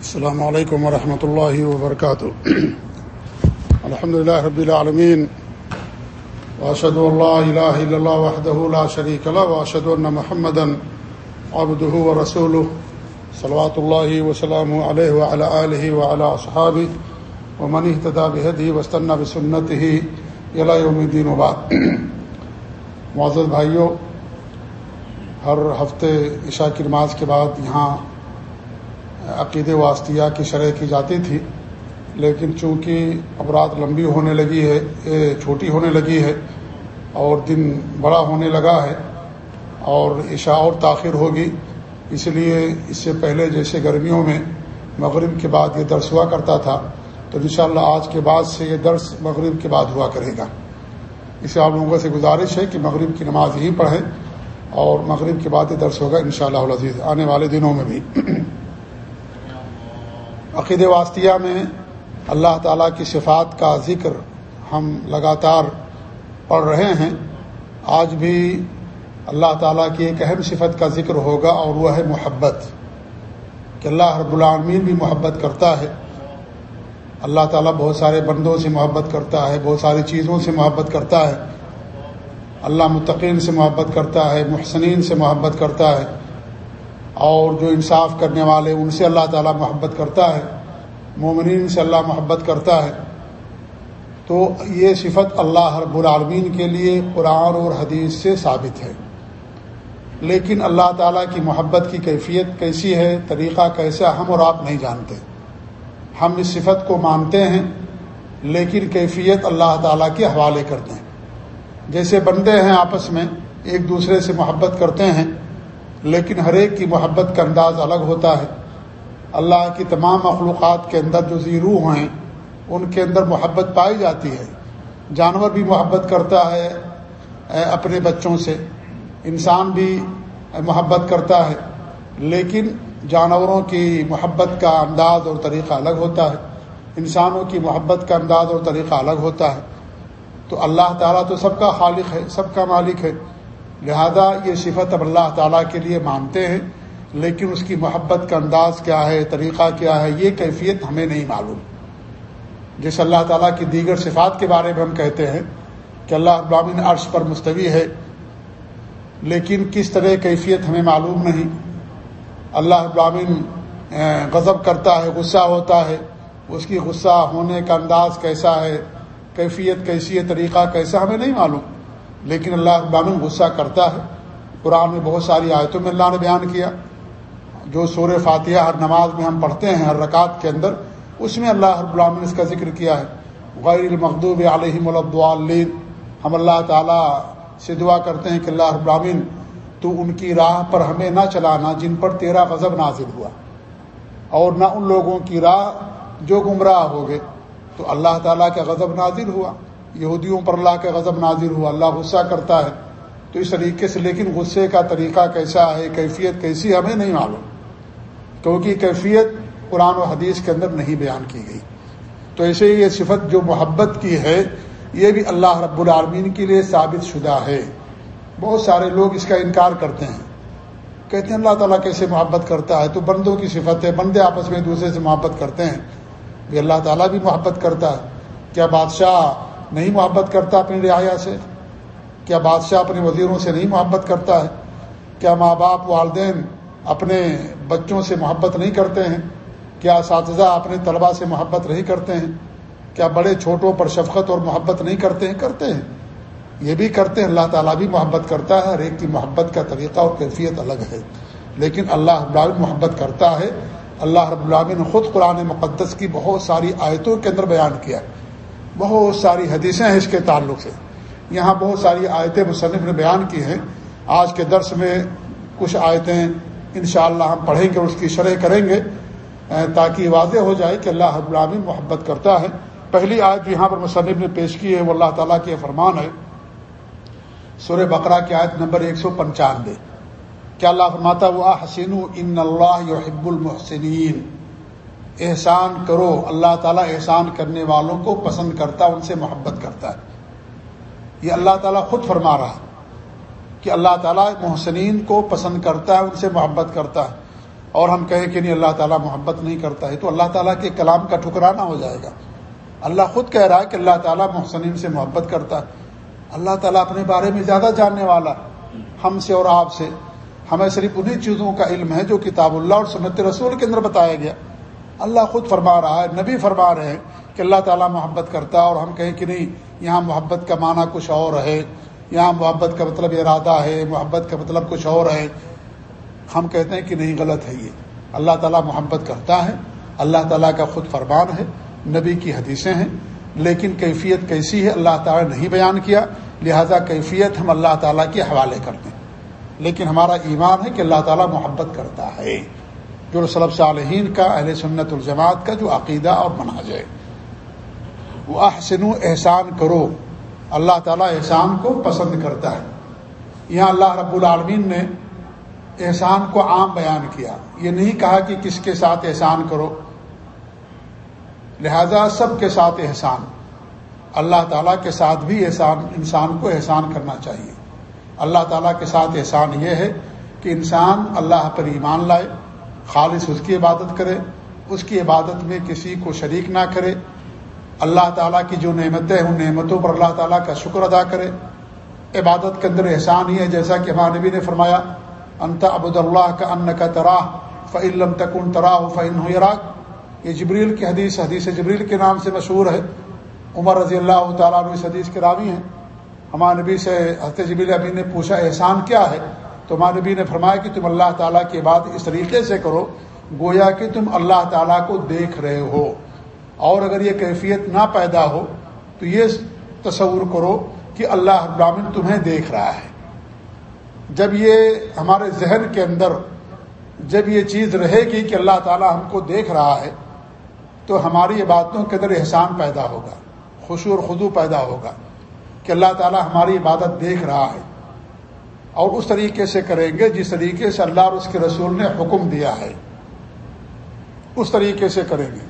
السلام علیکم ورحمۃ اللہ وبرکاتہ الحمد للہ رب العالمین واشد اللہ الہ الا اللہ وحدہ لا شریک له واشهد ان محمدا عبده ورسوله صلوات اللہ وسلام علیہ وعلى آلہ وعلى اصحابہ ومن اهتدى بهديه واستنى بسنته الى يوم الدين وبعد. معزز بھائیو، ہر ہفتے عشاء کی نماز کے بعد یہاں عقید واسطیہ کی شرح کی جاتی تھی، لیکن چونکہ اب رات لمبی ہونے لگی ہے چھوٹی ہونے لگی ہے اور دن بڑا ہونے لگا ہے اور عشاء اور تاخیر ہوگی، اس لیے اس سے پہلے جیسے گرمیوں میں مغرب کے بعد یہ درس ہوا کرتا تھا، تو انشاءاللہ آج کے بعد سے یہ درس مغرب کے بعد ہوا کرے گا۔ اسے آپ لوگوں سے گزارش ہے کہ مغرب کی نماز ہی پڑھیں اور مغرب کے بعد یہ درس ہوگا انشاءاللہ شاء اللہ آنے والے دنوں میں بھی۔ عقید واسطیہ میں اللہ تعالیٰ کی صفات کا ذکر ہم لگاتار پڑھ رہے ہیں۔ آج بھی اللہ تعالیٰ کی ایک اہم صفت کا ذکر ہوگا اور وہ ہے محبت۔ کہ اللہ رب العالمین بھی محبت کرتا ہے۔ اللہ تعالیٰ بہت سارے بندوں سے محبت کرتا ہے، بہت ساری چیزوں سے محبت کرتا ہے۔ اللہ متقین سے محبت کرتا ہے، محسنین سے محبت کرتا ہے۔ اور جو انصاف کرنے والے، ان سے اللہ تعالیٰ محبت کرتا ہے، مومنین سے اللہ محبت کرتا ہے۔ تو یہ صفت اللہ رب العالمین کے لیے قرآن اور حدیث سے ثابت ہے۔ لیکن اللہ تعالیٰ کی محبت کی کیفیت کیسی ہے، طریقہ کیسا، ہم اور آپ نہیں جانتے۔ ہم اس صفت کو مانتے ہیں، لیکن کیفیت اللہ تعالیٰ کے حوالے کرتے ہیں۔ جیسے بندے ہیں آپس میں، ایک دوسرے سے محبت کرتے ہیں لیکن ہر ایک کی محبت کا انداز الگ ہوتا ہے۔ اللہ کی تمام مخلوقات کے اندر جو زیرو ہیں، ان کے اندر محبت پائی جاتی ہے۔ جانور بھی محبت کرتا ہے اپنے بچوں سے۔ انسان بھی محبت کرتا ہے۔ لیکن جانوروں کی محبت کا انداز اور طریقہ الگ ہوتا ہے۔ انسانوں کی محبت کا انداز اور طریقہ الگ ہوتا ہے۔ تو اللہ تعالیٰ تو سب کا خالق ہے، سب کا مالک ہے۔ لہذا یہ صفت اب اللہ تعالیٰ کے لیے مانتے ہیں، لیکن اس کی محبت کا انداز کیا ہے، طریقہ کیا ہے، یہ کیفیت ہمیں نہیں معلوم۔ جیسے اللہ تعالیٰ کی دیگر صفات کے بارے میں ہم کہتے ہیں کہ اللہ ابامن عرش پر مستوی ہے، لیکن کس طرح کیفیت ہمیں معلوم نہیں۔ اللہ ابامن غضب کرتا ہے، غصہ ہوتا ہے۔ اس کی غصہ ہونے کا انداز کیسا ہے، کیفیت کیسی ہے طریقہ کیسا ہمیں نہیں معلوم۔ لیکن اللہ ابامن غصہ کرتا ہے۔ قرآن میں بہت ساری آیتوں میں اللہ نے بیان کیا۔ جو سور فاتحہ ہر نماز میں ہم پڑھتے ہیں، ہر رکعت کے اندر، اس میں اللہ رب العالمین اس کا ذکر کیا ہے۔ غیر المخوب علیہ ملدعلین ہم اللہ تعالیٰ سے دعا کرتے ہیں کہ اللہ رب العالمین، تو ان کی راہ پر ہمیں نہ چلانا جن پر تیرا غضب نازل ہوا۔ اور نہ ان لوگوں کی راہ جو گمراہ ہو گئے۔ تو اللہ تعالیٰ کا غضب نازل ہوا۔ یہودیوں پر اللہ کا غضب نازل ہوا، اللہ غصہ کرتا ہے۔ تو اس طریقے سے، لیکن غصے کا طریقہ کیسا ہے، کیفیت کیسی ہمیں نہیں معلوم۔ کیونکہ کیفیت قرآن و حدیث کے اندر نہیں بیان کی گئی۔ تو ایسے ہی یہ صفت جو محبت کی ہے، یہ بھی اللہ رب العالمین کے لیے ثابت شدہ ہے۔ بہت سارے لوگ اس کا انکار کرتے ہیں۔ کہتے ہیں، اللہ تعالیٰ کیسے محبت کرتا ہے؟ تو بندوں کی صفت ہے، بندے آپس میں دوسرے سے محبت کرتے ہیں۔ یہ اللہ تعالیٰ بھی محبت کرتا ہے۔ کیا بادشاہ نہیں محبت کرتا اپنی رعایا سے؟ کیا بادشاہ اپنے وزیروں سے نہیں محبت کرتا ہے؟ کیا ماں باپ والدین اپنے بچوں سے محبت نہیں کرتے ہیں؟ کیا اساتذہ اپنے طلباء سے محبت نہیں کرتے ہیں؟ کیا بڑے چھوٹوں پر شفقت اور محبت نہیں کرتے ہیں؟ کرتے ہیں۔ یہ بھی کرتے ہیں، اللہ تعالیٰ بھی محبت کرتا ہے، ہر ایک کی محبت کا طریقہ اور کیفیت الگ ہے۔ لیکن اللہ رب العالمین محبت کرتا ہے۔ اللہ رب العالمین نے خود قرآن مقدس کی بہت ساری آیتوں کے اندر بیان کیا بہت ساری حدیثیں ہیں اس کے تعلق سے۔ یہاں بہت ساری آیتیں مصنف نے بیان کی ہیں۔ آج کے درس میں کچھ آیتیں انشاءاللہ ہم پڑھیں گے اور اس کی شرح کریں گے تاکہ واضح ہو جائے کہ اللہ حب العالمین محبت کرتا ہے۔ پہلی آیت جو یہاں پر مصنف نے پیش کی ہے، وہ اللہ تعالیٰ کے فرمان ہے۔ سورہ بقرہ کی آیت نمبر ایک سو پنچانوے۔ کیا اللہ فرماتا وہ حسین ان اللہ یحب المحسنین احسان کرو، اللہ تعالیٰ احسان کرنے والوں کو پسند کرتا، ان سے محبت کرتا ہے۔ یہ اللہ تعالیٰ خود فرما رہا ہے کہ اللہ تعالیٰ محسنین کو پسند کرتا ہے، ان سے محبت کرتا ہے۔ اور ہم کہیں کہ نہیں، اللہ تعالیٰ محبت نہیں کرتا ہے، تو اللہ تعالیٰ کے کلام کا ٹھکرانا ہو جائے گا۔ اللہ خود کہہ رہا ہے کہ اللہ تعالیٰ محسنین سے محبت کرتا ہے۔ اللہ تعالیٰ اپنے بارے میں زیادہ جاننے والا، ہم سے اور آپ سے۔ ہمیں صرف انہیں چیزوں کا علم ہے جو کتاب اللہ اور سنت رسول کے اندر بتایا گیا۔ اللہ خود فرما رہا ہے، نبی فرما رہے ہیں کہ اللہ تعالیٰ محبت کرتا ہے اور ہم کہیں کہ نہیں، یہاں محبت کا معنی کچھ اور ہے۔ یہاں محبت کا مطلب ارادہ ہے، محبت کا مطلب کچھ اور ہے۔ ہم کہتے ہیں کہ نہیں، غلط ہے یہ۔ اللہ تعالیٰ محبت کرتا ہے، اللہ تعالیٰ کا خود فرمان ہے، نبی کی حدیثیں ہیں۔ لیکن کیفیت کیسی ہے، اللہ تعالیٰ نے نہیں بیان کیا۔ لہذا کیفیت ہم اللہ تعالیٰ کے حوالے کرتے ہیں۔ لیکن ہمارا ایمان ہے کہ اللہ تعالیٰ محبت کرتا ہے۔ جو رسلب صالحین کا، اہل سنت الجماعت کا جو عقیدہ اور مناج ہے۔ وہ احسن احسان کرو۔ اللہ تعالیٰ احسان کو پسند کرتا ہے۔ یہاں اللہ رب العالمین نے احسان کو عام بیان کیا۔ یہ نہیں کہا کہ کس کے ساتھ احسان کرو۔ لہذا سب کے ساتھ احسان۔ اللہ تعالیٰ کے ساتھ بھی احسان، انسان کو احسان کرنا چاہیے۔ اللہ تعالیٰ کے ساتھ احسان یہ ہے کہ انسان اللہ پر ایمان لائے۔ خالص اس کی عبادت کرے، اس کی عبادت میں کسی کو شریک نہ کرے۔ اللہ تعالیٰ کی جو نعمتیں ہیں، ان نعمتوں پر اللہ تعالیٰ کا شکر ادا کرے۔ عبادت کے اندر احسان ہی ہے، جیسا کہ ہمارے نبی نے فرمایا انت ابود اللہ کا ان کا تراہ فعلم تکن تراہ فعن ہو یہ جبریل کی حدیث حدیث جبریل کے نام سے مشہور ہے۔ عمر رضی اللہ تعالیٰ عنہ اس حدیث کے راوی ہیں۔ ہمارے نبی سے حضرت جبریل ابھی نے پوچھا، احسان کیا ہے؟ تو نبی نے فرمایا کہ تم اللہ تعالیٰ کی بات اس طریقے سے کرو، گویا کہ تم اللہ تعالیٰ کو دیکھ رہے ہو۔ اور اگر یہ کیفیت نہ پیدا ہو، تو یہ تصور کرو کہ اللہ ابراہین تمہیں دیکھ رہا ہے۔ جب یہ ہمارے ذہن کے اندر، جب یہ چیز رہے گی کہ اللہ تعالیٰ ہم کو دیکھ رہا ہے، تو ہماری عبادتوں کے اندر احسان پیدا ہوگا، خوشی اور خدو پیدا ہوگا کہ اللہ تعالیٰ ہماری عبادت دیکھ رہا ہے۔ اور اس طریقے سے کریں گے جس طریقے سے اللہ اور اس کے رسول نے حکم دیا ہے۔ اس طریقے سے کریں گے۔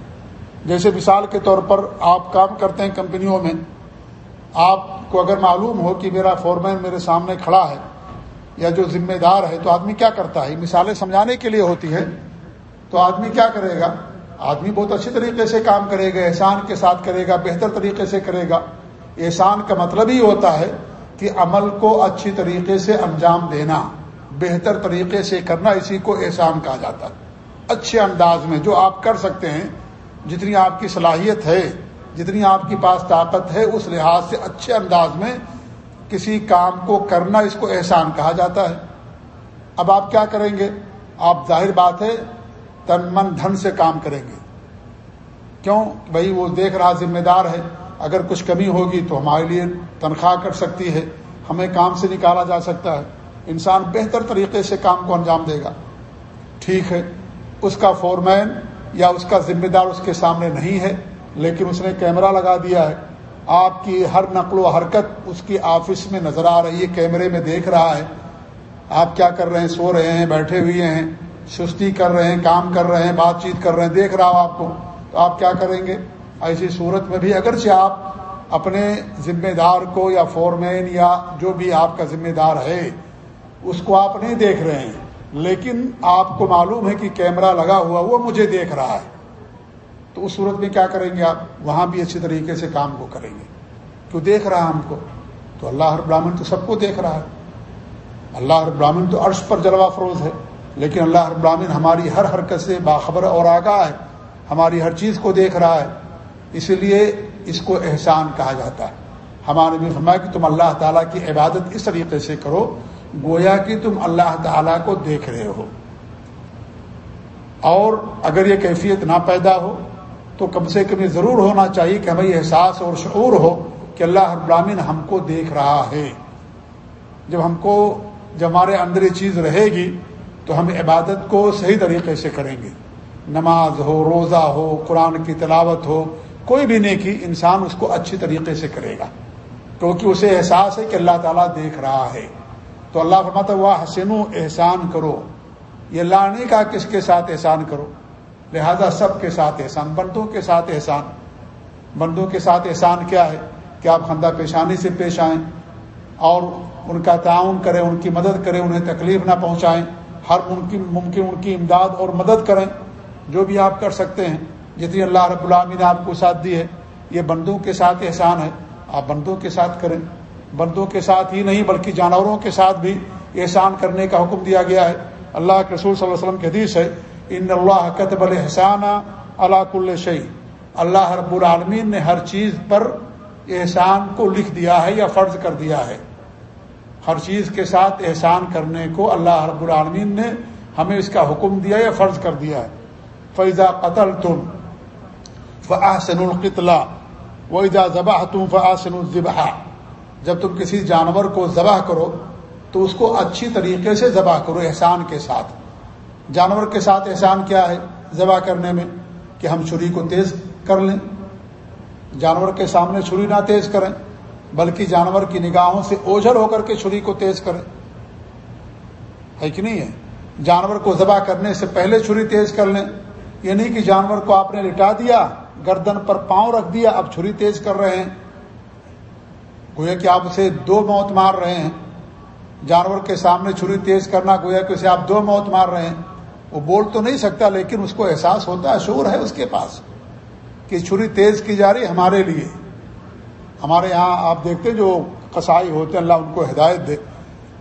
جیسے مثال کے طور پر آپ کام کرتے ہیں کمپنیوں میں، آپ کو اگر معلوم ہو کہ میرا فورمین میرے سامنے کھڑا ہے یا جو ذمہ دار ہے تو آدمی کیا کرتا ہے؟ مثالیں سمجھانے کے لیے ہوتی ہے تو آدمی کیا کرے گا؟ آدمی بہت اچھی طریقے سے کام کرے گا، احسان کے ساتھ کرے گا، بہتر طریقے سے کرے گا۔ احسان کا مطلب ہی ہوتا ہے کہ عمل کو اچھی طریقے سے انجام دینا، بہتر طریقے سے کرنا اسی کو احسان کہا جاتا ہے۔ اچھے انداز میں جو آپ کر سکتے ہیں، جتنی آپ کی صلاحیت ہے، جتنی آپ کے پاس طاقت ہے، اس لحاظ سے اچھے انداز میں کسی کام کو کرنا اس کو احسان کہا جاتا ہے۔ اب آپ کیا کریں گے؟ آپ ظاہر بات ہے، تن من دھن سے کام کریں گے۔ کیوں؟ بھائی وہ دیکھ رہا ذمہ دار ہے۔ اگر کچھ کمی ہوگی تو ہمارے لیے تنخواہ کر سکتی ہے، ہمیں کام سے نکالا جا سکتا ہے۔ انسان بہتر طریقے سے کام کو انجام دے گا۔ ٹھیک ہے، اس کا فورمین یا اس کا ذمہ دار اس کے سامنے نہیں ہے، لیکن اس نے کیمرہ لگا دیا ہے۔ آپ کی ہر نقل و حرکت اس کی آفس میں نظر آ رہی ہے، کیمرے میں دیکھ رہا ہے۔ آپ کیا کر رہے ہیں؟ سو رہے ہیں، بیٹھے ہوئے ہیں، سستی کر رہے ہیں، کام کر رہے ہیں، بات چیت کر رہے ہیں، دیکھ رہا ہو آپ کو۔ تو آپ کیا کریں گے؟ ایسی صورت میں بھی اگرچہ آپ اپنے ذمہ دار کو یا فورمین یا جو بھی آپ کا ذمہ دار ہے، اس کو آپ نہیں دیکھ رہے ہیں، لیکن آپ کو معلوم ہے کہ کیمرہ لگا ہوا وہ مجھے دیکھ رہا ہے۔ تو اس صورت میں کیا کریں گے آپ؟ وہاں بھی اچھی طریقے سے کام کو کریں گے۔ کیوں دیکھ رہا ہم کو؟ تو اللہ ہر براہمن تو سب کو دیکھ رہا ہے۔ اللہ ہر براہمن تو عرش پر جلوہ فروز ہے، لیکن اللہ ہر براہمن ہماری ہر حرکت سے باخبر اور آگاہ ہے، ہماری ہر چیز کو دیکھ رہا ہے۔ اسی لیے اس کو احسان کہا جاتا ہے۔ ہمارے بھی فرمایا کہ تم اللہ تعالیٰ کی عبادت اس طریقے سے کرو گویا کہ تم اللہ تعالیٰ کو دیکھ رہے ہو۔ اور اگر یہ کیفیت نہ پیدا ہو تو کم سے کم یہ ضرور ہونا چاہیے کہ ہمیں احساس اور شعور ہو کہ اللہ ابراہین ہم کو دیکھ رہا ہے۔ جب ہم کو، جب ہمارے اندر یہ چیز رہے گی تو ہم عبادت کو صحیح طریقے سے کریں گے۔ نماز ہو، روزہ ہو، قرآن کی تلاوت ہو کوئی بھی نیکی انسان اس کو اچھی طریقے سے کرے گا۔ کیونکہ اسے احساس ہے کہ اللہ تعالیٰ دیکھ رہا ہے۔ تو اللہ فرماتا ہوا حسن احسان کرو۔ یہ اللہ نہیں کہا، کس کے ساتھ احسان کرو؟ لہذا سب کے ساتھ احسان، بندوں کے ساتھ احسان۔ بندوں کے ساتھ احسان کیا ہے؟ کہ آپ خندہ پیشانی سے پیش آئیں اور ان کا تعاون کریں، ان کی مدد کریں، انہیں تکلیف نہ پہنچائیں۔ ہر ممکن ممکن ان کی امداد اور مدد کریں۔ جو بھی آپ کر سکتے ہیں۔ جتنی اللہ رب العامی نے آپ کو ساتھ دی ہے۔ یہ بندوں کے ساتھ احسان ہے۔ آپ بندوں کے ساتھ کریں۔ بندوں کے ساتھ ہی نہیں، بلکہ جانوروں کے ساتھ بھی احسان کرنے کا حکم دیا گیا ہے۔ اللہ کے رسول صلی اللہ علیہ وسلم کی حدیث ہے، ان اللہ قطب الحسان اللہ کل شعی اللہ رب العالمین نے ہر چیز پر احسان کو لکھ دیا ہے یا فرض کر دیا ہے۔ ہر چیز کے ساتھ احسان کرنے کو اللہ رب العالمین نے ہمیں اس کا حکم دیا یا فرض کر دیا ہے۔ فیضا قتل تم فاحسن القتلا ویزا ذبح تم فاحسن الذبح جب تم کسی جانور کو ذبح کرو تو اس کو اچھی طریقے سے ذبح کرو احسان کے ساتھ۔ جانور کے ساتھ احسان کیا ہے ذبح کرنے میں؟ کہ ہم چھری کو تیز کر لیں۔ جانور کے سامنے چھری نہ تیز کریں، بلکہ جانور کی نگاہوں سے اوجھل ہو کر کے چھری کو تیز کریں۔ ہے کہ نہیں ہے؟ جانور کو ذبح کرنے سے پہلے چھری تیز کر لیں۔ یہ نہیں کہ جانور کو آپ نے لٹا دیا گردن پر پاؤں رکھ دیا، اب چھری تیز کر رہے ہیں۔ گویا کہ آپ اسے دو موت مار رہے ہیں۔ جانور کے سامنے چھری تیز کرنا، گویا کہ اسے آپ دو موت مار رہے ہیں۔ وہ بول تو نہیں سکتا، لیکن اس کو احساس ہوتا ہے شور ہے اس کے پاس کہ چھری تیز کی جا رہی ہمارے لیے۔ ہمارے یہاں آپ دیکھتے جو قصائی ہوتے ہیں، اللہ ان کو ہدایت دے۔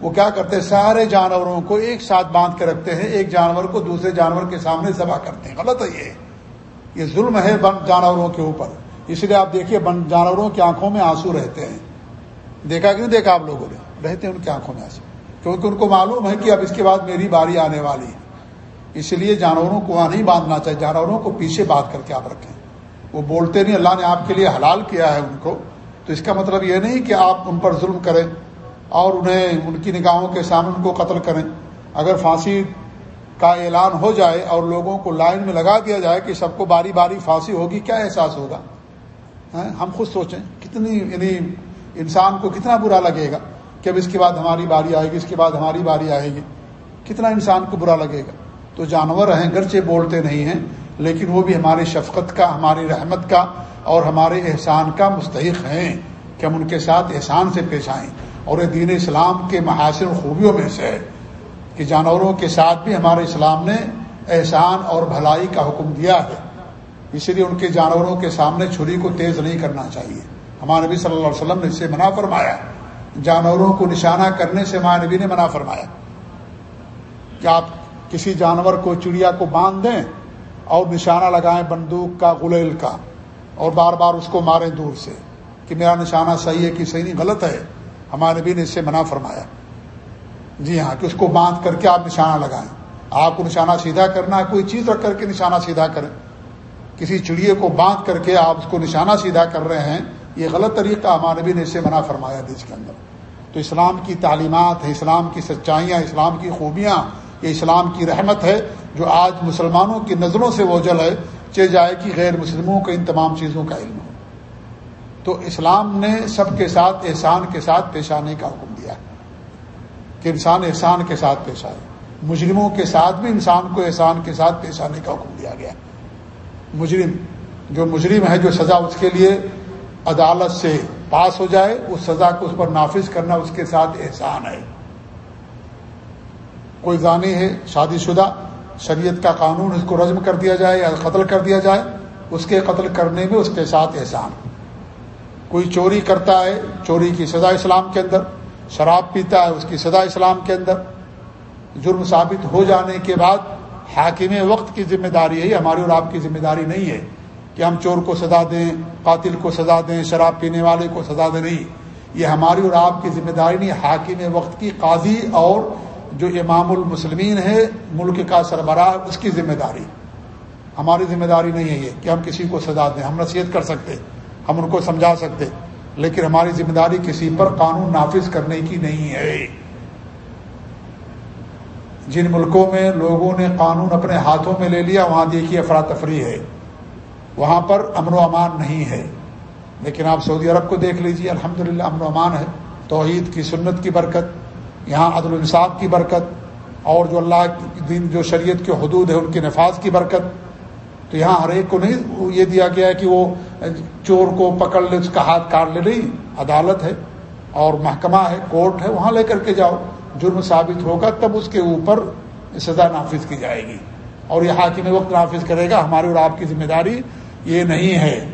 وہ کیا کرتے ہیں؟ سارے جانوروں کو ایک ساتھ باندھ کے رکھتے ہیں، ایک جانور کو دوسرے جانور کے سامنے ذبح کرتے ہیں۔ غلط ہے یہ۔ یہ ظلم ہے بند جانوروں کے اوپر۔ اس لیے آپ دیکھیے بند جانوروں کی آنکھوں میں آنسو رہتے ہیں۔ دیکھا کہ نہیں دیکھا آپ لوگوں نے؟ رہتے ہیں ان کی آنکھوں میں آنسو۔ کیونکہ ان کو معلوم ہے کہ اب اس کے بعد میری باری آنے والی ہے۔ اس لیے جانوروں کو وہاں نہیں باندھنا چاہیے، جانوروں کو پیچھے باندھ کر کے آپ رکھیں۔ وہ بولتے نہیں، اللہ نے آپ کے لیے حلال کیا ہے ان کو۔ تو اس کا مطلب یہ نہیں کہ آپ ان پر ظلم کریں اور انہیں ان کی نگاہوں کے سامنے ان کو قتل کریں۔ اگر پھانسی کا اعلان ہو جائے اور لوگوں کو لائن میں لگا دیا جائے کہ سب کو باری باری پھانسی ہوگی، کیا احساس ہوگا؟ ہم خود سوچیں، کتنی یعنی انسان کو کتنا برا لگے گا کہ اب اس کے بعد ہماری باری آئے گی، اس کے بعد ہماری باری آئے گی۔ کتنا انسان کو برا لگے گا۔ تو جانور ہیں، گرچہ بولتے نہیں ہیں، لیکن وہ بھی ہماری شفقت کا، ہماری رحمت کا اور ہمارے احسان کا مستحق ہیں کہ ہم ان کے ساتھ احسان سے پیش آئیں۔ اور یہ دین اسلام کے محاسن خوبیوں میں سے ہے کہ جانوروں کے ساتھ بھی ہمارے اسلام نے احسان اور بھلائی کا حکم دیا ہے۔ اس لیے ان کے جانوروں کے سامنے چھری کو تیز نہیں کرنا چاہیے۔ ہمارے نبی صلی اللہ علیہ وسلم نے اسے منع فرمایا۔ جانوروں کو نشانہ کرنے سے ہمارے نبی نے منع فرمایا۔ کہ آپ کسی جانور کو، چڑیا کو باندھ دیں اور نشانہ لگائیں بندوق کا، غلیل کا اور بار بار اس کو ماریں دور سے کہ میرا نشانہ صحیح ہے کہ صحیح نہیں، غلط ہے؟ ہمارے نبی نے اس سے منع فرمایا۔ جی ہاں کہ اس کو باندھ کر کے آپ نشانہ لگائیں۔ آپ کو نشانہ سیدھا کرنا ہے، کوئی چیز رکھ کر کے نشانہ سیدھا کریں۔ کسی چڑیے کو باندھ کر کے آپ اس کو نشانہ سیدھا کر رہے ہیں، یہ غلط طریقہ ہمارے نبی نے اس سے منع فرمایا دیش کے اندر۔ تو اسلام کی تعلیمات ہیں، اسلام کی سچائیاں، اسلام کی خوبیاں، یہ اسلام کی رحمت ہے، جو آج مسلمانوں کی نظروں سے وجل ہے چہ جائے کہ غیر مسلموں کو ان تمام چیزوں کا علم ہو۔ تو اسلام نے سب کے ساتھ، احسان کے ساتھ پیش آنے کا حکم کہ انسان احسان کے ساتھ پیش آئے۔ مجرموں کے ساتھ بھی انسان کو احسان کے ساتھ پیش آنے کا حکم دیا گیا۔ مجرم، جو مجرم ہے، جو سزا اس کے لیے عدالت سے پاس ہو جائے، اس سزا کو اس پر نافذ کرنا اس کے ساتھ احسان ہے۔ کوئی زانی ہے، شادی شدہ، شریعت کا قانون اس کو رزم کر دیا جائے یا قتل کر دیا جائے، اس کے قتل کرنے میں اس کے ساتھ احسان۔ کوئی چوری کرتا ہے، چوری کی سزا اسلام کے اندر شراب پیتا ہے، اس کی سزا اسلام کے اندر جرم ثابت ہو جانے کے بعد حاکم وقت کی ذمہ داری ہے ہماری اور آپ کی ذمہ داری نہیں ہے کہ ہم چور کو سزا دیں، قاتل کو سزا دیں، شراب پینے والے کو سزا دیں، نہیں۔ یہ ہماری اور آپ کی ذمہ داری نہیں، حاکم وقت کی قاضی اور جو امام المسلمین ہے ملک کا سربراہ، اس کی ذمہ داری۔ ہماری ذمہ داری نہیں ہے یہ کہ ہم کسی کو سزا دیں، ہم نصیحت کر سکتے، ہم ان کو سمجھا سکتے۔ لیکن ہماری ذمہ داری کسی پر قانون نافذ کرنے کی نہیں ہے۔ جن ملکوں میں لوگوں نے قانون اپنے ہاتھوں میں لے لیا، وہاں دیکھیے افراتفری ہے۔ وہاں پر امن و امان نہیں ہے۔ لیکن آپ سعودی عرب کو دیکھ لیجیے الحمدللہ امن و امان ہے۔ توحید کی سنت کی برکت، یہاں عدل الانصاف کی برکت، اور جو اللہ دین، جو شریعت کے حدود ہے، ان کے نفاذ کی برکت۔ تو یہاں ہر ایک کو نہیں یہ دیا گیا ہے کہ وہ چور کو پکڑ لے، اس کا ہاتھ کاٹ لے، نہیں، عدالت ہے اور محکمہ ہے، کورٹ ہے، وہاں لے کر کے جاؤ۔ جرم ثابت ہوگا، تب اس کے اوپر سزا نافذ کی جائے گی۔ اور یہ حاکم وقت نافذ کرے گا، ہماری اور آپ کی ذمہ داری یہ نہیں ہے۔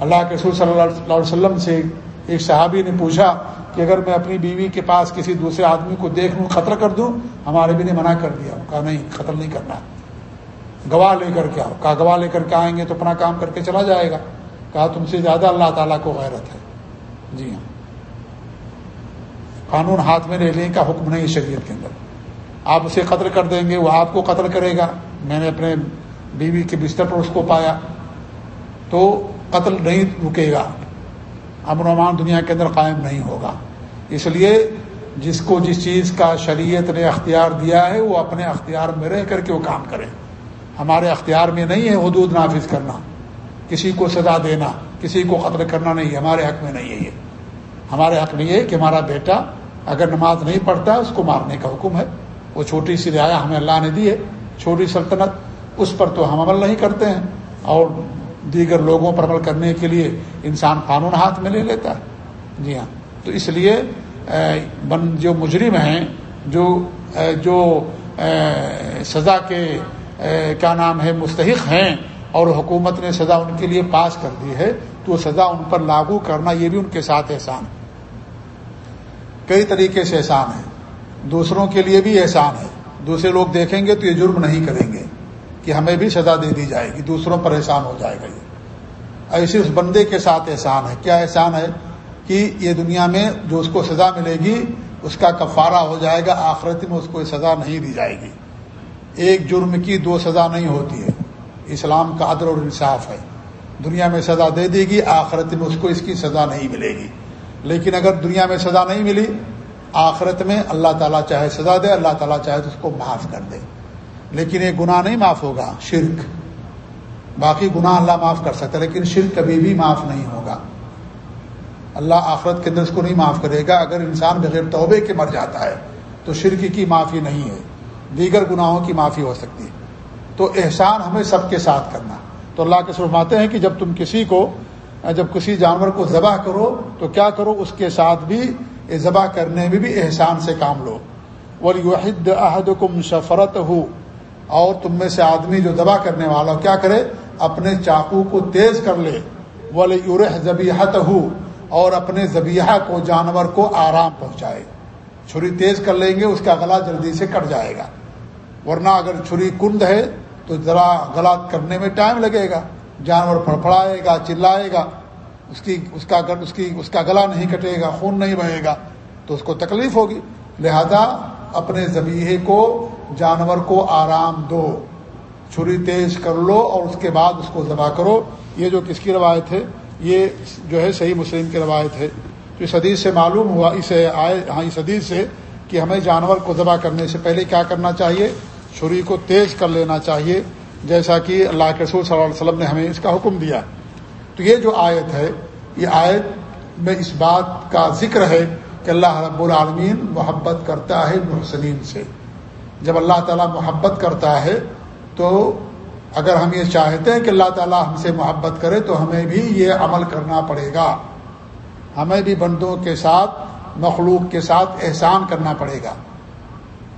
اللہ کے رسول صلی اللہ علیہ وسلم سے ایک صحابی نے پوچھا کہ اگر میں اپنی بیوی کے پاس کسی دوسرے آدمی کو دیکھ لوں قتل کر دوں؟ ہمارے بھی نے منع کر دیا۔ کہا، نہیں قتل نہیں کرنا۔ گواہ لے کر کے آؤ۔ کہا، گواہ لے کر کے آئیں گے تو اپنا کام کر کے چلا جائے گا۔ کہا تم سے زیادہ اللہ تعالیٰ کو غیرت ہے۔ جی ہاں۔ قانون ہاتھ میں لینے کا حکم نہیں شریعت کے اندر۔ آپ اسے قتل کر دیں گے، وہ آپ کو قتل کرے گا۔ میں نے اپنے بیوی کے بستر پر اس کو پایا۔ تو قتل نہیں رکے گا۔ امن و امان دنیا کے اندر قائم نہیں ہوگا۔ اس لیے جس کو جس چیز کا شریعت نے اختیار دیا ہے، وہ اپنے اختیار میں رہ کر کے وہ کام کرے۔ ہمارے اختیار میں نہیں ہے حدود نافذ کرنا۔ کسی کو سزا دینا، کسی کو قتل کرنا نہیں، ہمارے حق میں نہیں ہے یہ۔ ہمارے حق میں یہ کہ ہمارا بیٹا اگر نماز نہیں پڑھتا، اس کو مارنے کا حکم ہے۔ وہ چھوٹی سی رعایا ہمیں اللہ نے دی ہے، چھوٹی سلطنت، اس پر تو ہم عمل نہیں کرتے ہیں۔ اور دیگر لوگوں پر عمل کرنے کے لیے انسان قانون ہاتھ میں لے لیتا ہے۔ جی ہاں۔ تو اس لیے بن، جو مجرم ہیں، جو جو سزا کے کیا نام ہے، مستحق ہیں اور حکومت نے سزا ان کے لیے پاس کر دی ہے، تو وہ سزا ان پر لاگو کرنا یہ بھی ان کے ساتھ احسان ہے۔ کئی طریقے سے احسان ہے۔ دوسروں کے لیے بھی احسان ہے۔ دوسرے لوگ دیکھیں گے تو یہ جرم نہیں کریں گے کہ ہمیں بھی سزا دے دی جائے گی۔ دوسروں پر احسان ہو جائے گا یہ۔ ایسے اس بندے کے ساتھ احسان ہے۔ کیا احسان ہے کہ یہ دنیا میں جو اس کو سزا ملے گی، اس کا کفارہ ہو جائے گا، آخرت میں اس کو سزا نہیں دی جائے گی۔ ایک جرم کی دو سزا نہیں ہوتی ہے۔ اسلام کا عدل اور انصاف ہے۔ دنیا میں سزا دے دے گی، آخرت میں اس کو اس کی سزا نہیں ملے گی۔ لیکن اگر دنیا میں سزا نہیں ملی، آخرت میں اللہ تعالیٰ چاہے سزا دے، اللہ تعالیٰ چاہے تو اس کو معاف کر دے۔ لیکن یہ گناہ نہیں معاف ہوگا، شرک۔ باقی گناہ اللہ معاف کر سکتا لیکن شرک کبھی بھی معاف نہیں ہوگا۔ اللہ آخرت کے اندر اس کو نہیں معاف کرے گا۔ اگر انسان بغیر توبے کے مر جاتا ہے، تو شرک کی معافی نہیں ہے، دیگر گناہوں کی معافی ہو سکتی ہے۔ تو احسان ہمیں سب کے ساتھ کرنا تو اللہ کے فرماتے ہیں کہ جب تم کسی کو، جب کسی جانور کو ذبح کرو تو کیا کرو، اس کے ساتھ بھی ذبح کرنے میں بھی احسان سے کام لو۔ ولیحد عہد کم شفرت ہو اور تم میں سے آدمی جو ذبح کرنے والا ہو کیا کرے، اپنے چاقو کو تیز کر لے۔ ولی ذبیحت ہو اور اپنے ذبیحہ کو، جانور کو آرام پہنچائے۔ چھری تیز کر لیں گے، اس کا گلا جلدی سے کٹ جائے گا۔ ورنہ اگر چھری کند ہے تو ذرا گلا کرنے میں ٹائم لگے گا۔ جانور پھڑپڑائے گا، چلائے گا۔ اس کی، اس کا اس کی، اس کا گلا نہیں کٹے گا، خون نہیں بہے گا۔ تو اس کو تکلیف ہوگی۔ لہذا اپنے زبیحے کو، جانور کو آرام دو۔ چھری تیز کر لو اور اس کے بعد اس کو ذبح کرو۔ یہ جو کس کی روایت ہے، یہ جو ہے صحیح مسلم کی روایت ہے۔ تو اس حدیث سے معلوم ہوا اسے آئے ہاں اس حدیث سے کہ ہمیں جانور کو ذبح کرنے سے پہلے کیا کرنا چاہیے؟ چھری کو تیز کر لینا چاہیے، جیسا کہ اللہ کے رسول صلی اللہ علیہ وسلم نے ہمیں اس کا حکم دیا۔ تو یہ جو آیت ہے، یہ آیت میں اس بات کا ذکر ہے کہ اللہ رب العالمین محبت کرتا ہے محسنین سے۔ جب اللہ تعالیٰ محبت کرتا ہے، تو اگر ہم یہ چاہتے ہیں کہ اللہ تعالیٰ ہم سے محبت کرے، تو ہمیں بھی یہ عمل کرنا پڑے گا۔ ہمیں بھی بندوں کے ساتھ، مخلوق کے ساتھ احسان کرنا پڑے گا۔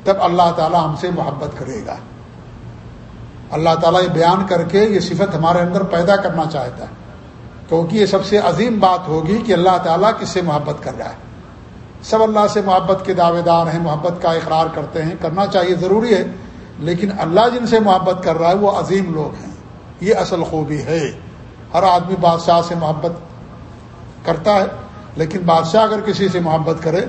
تب اللہ تعالیٰ ہم سے محبت کرے گا۔ اللہ تعالیٰ یہ بیان کر کے یہ صفت ہمارے اندر پیدا کرنا چاہتا ہے۔ کیونکہ یہ سب سے عظیم بات ہوگی کہ اللہ تعالیٰ کس سے محبت کر رہا ہے۔ سب اللہ سے محبت کے دعوے دار ہیں، محبت کا اقرار کرتے ہیں، کرنا چاہیے، ضروری ہے۔ لیکن اللہ جن سے محبت کر رہا ہے، وہ عظیم لوگ ہیں۔ یہ اصل خوبی ہے۔ ہر آدمی بادشاہ سے محبت کرتا ہے، لیکن بادشاہ اگر کسی سے محبت کرے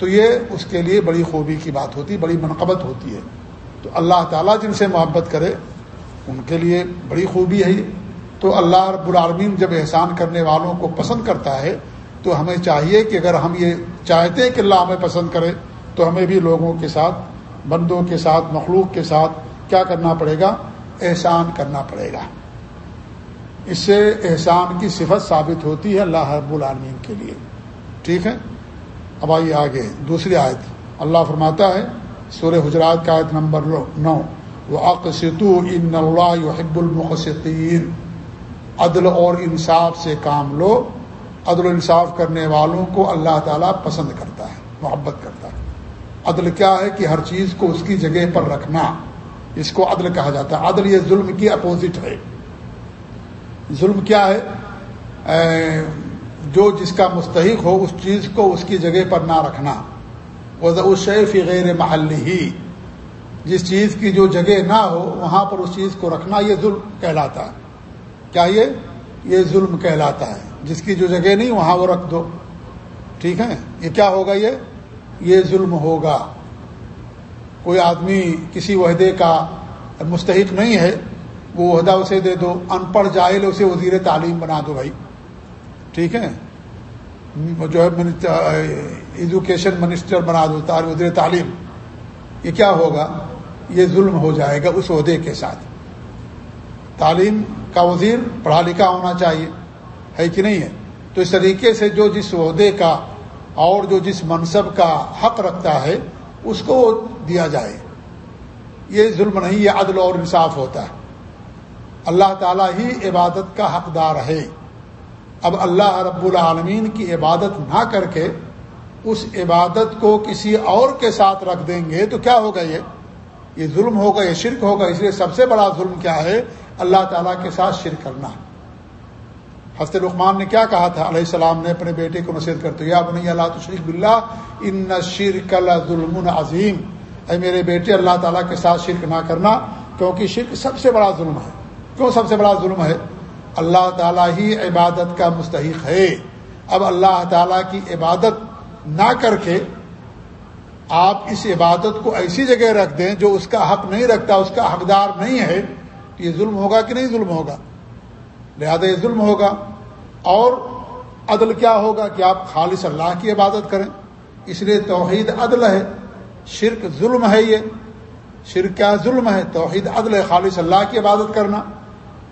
تو یہ اس کے لیے بڑی خوبی کی بات ہوتی ہے بڑی منقبت ہوتی ہے۔ تو اللہ تعالیٰ جن سے محبت کرے، ان کے لیے بڑی خوبی ہے۔ تو اللہ رب العالمین جب احسان کرنے والوں کو پسند کرتا ہے، تو ہمیں چاہیے کہ اگر ہم یہ چاہتے ہیں کہ اللہ ہمیں پسند کرے، تو ہمیں بھی لوگوں کے ساتھ، بندوں کے ساتھ، مخلوق کے ساتھ کیا کرنا پڑے گا؟ احسان کرنا پڑے گا۔ اس سے احسان کی صفت ثابت ہوتی ہے اللہ رب العالمین کے لیے۔ ٹھیک ہے؟ اب آئیے آگے، دوسری آیت۔ اللہ فرماتا ہے، سورہ حجرات کا آیت نمبر نو۔ وہ اقسطو ان اللہ حب المقصین عدل اور انصاف سے کام لو۔ عدل و انصاف کرنے والوں کو اللہ تعالیٰ پسند کرتا ہے، محبت کرتا ہے۔ عدل کیا ہے کہ ہر چیز کو اس کی جگہ پر رکھنا۔ اس کو عدل کہا جاتا ہے۔ عدل یہ ظلم کی اپوزٹ ہے۔ ظلم کیا ہے؟ جو جس کا مستحق ہو اس چیز کو اس کی جگہ پر نہ رکھنا۔ وہ شیف غیر محل ہی جس چیز کی جو جگہ نہ ہو، وہاں پر اس چیز کو رکھنا، یہ ظلم کہلاتا ہے۔ کیا یہ؟ یہ ظلم کہلاتا ہے۔ جس کی جو جگہ نہیں، وہاں وہ رکھ دو۔ ٹھیک ہے؟ یہ کیا ہوگا یہ؟ یہ ظلم ہوگا۔ کوئی آدمی کسی عہدے کا مستحق نہیں ہے، وہ عہدہ اسے دے دو۔ ان پڑھ جاہل اسے وزیر تعلیم بنا دو بھائی۔ ٹھیک ہے؟ جو ہے ایجوکیشن منسٹر بنا دو وزیر تعلیم۔ یہ کیا ہوگا؟ یہ ظلم ہو جائے گا اس عہدے کے ساتھ۔ تعلیم کا وزیر پڑھا لکھا ہونا چاہیے، ہے کہ نہیں ہے؟ تو اس طریقے سے جو جس عہدے کا اور جو جس منصب کا حق رکھتا ہے، اس کو دیا جائے۔ یہ ظلم نہیں، یہ عدل اور انصاف ہوتا ہے۔ اللہ تعالیٰ ہی عبادت کا حقدار ہے۔ اب اللہ رب العالمین کی عبادت نہ کر کے اس عبادت کو کسی اور کے ساتھ رکھ دیں گے تو کیا ہوگا یہ؟ یہ ظلم ہوگا، یہ شرک ہوگا، اس لیے سب سے بڑا ظلم کیا ہے؟ اللہ تعالیٰ کے ساتھ شرک کرنا۔ حضرت رحمان نے کیا کہا تھا؟ علیہ السلام نے اپنے بیٹے کو نصیحت کرتے یا بنی اللہ تو بلّہ ان شرک ظلم عظیم. اے میرے بیٹے، اللہ تعالیٰ کے ساتھ شرک نہ کرنا، کیونکہ شرک سب سے بڑا ظلم ہے۔ کیوں سب سے بڑا ظلم ہے؟ اللہ تعالیٰ ہی عبادت کا مستحق ہے۔ اب اللہ تعالیٰ کی عبادت نہ کر کے آپ اس عبادت کو ایسی جگہ رکھ دیں جو اس کا حق نہیں رکھتا، اس کا حقدار نہیں ہے، تو یہ ظلم ہوگا کہ نہیں ظلم ہوگا؟ لہذا یہ ظلم ہوگا۔ اور عدل کیا ہوگا کہ آپ خالص اللہ کی عبادت کریں؟ اس لیے توحید عدل ہے۔ شرک ظلم ہے یہ۔ شرک کیا ظلم ہے؟ توحید عدل ہے، خالص اللہ کی عبادت کرنا۔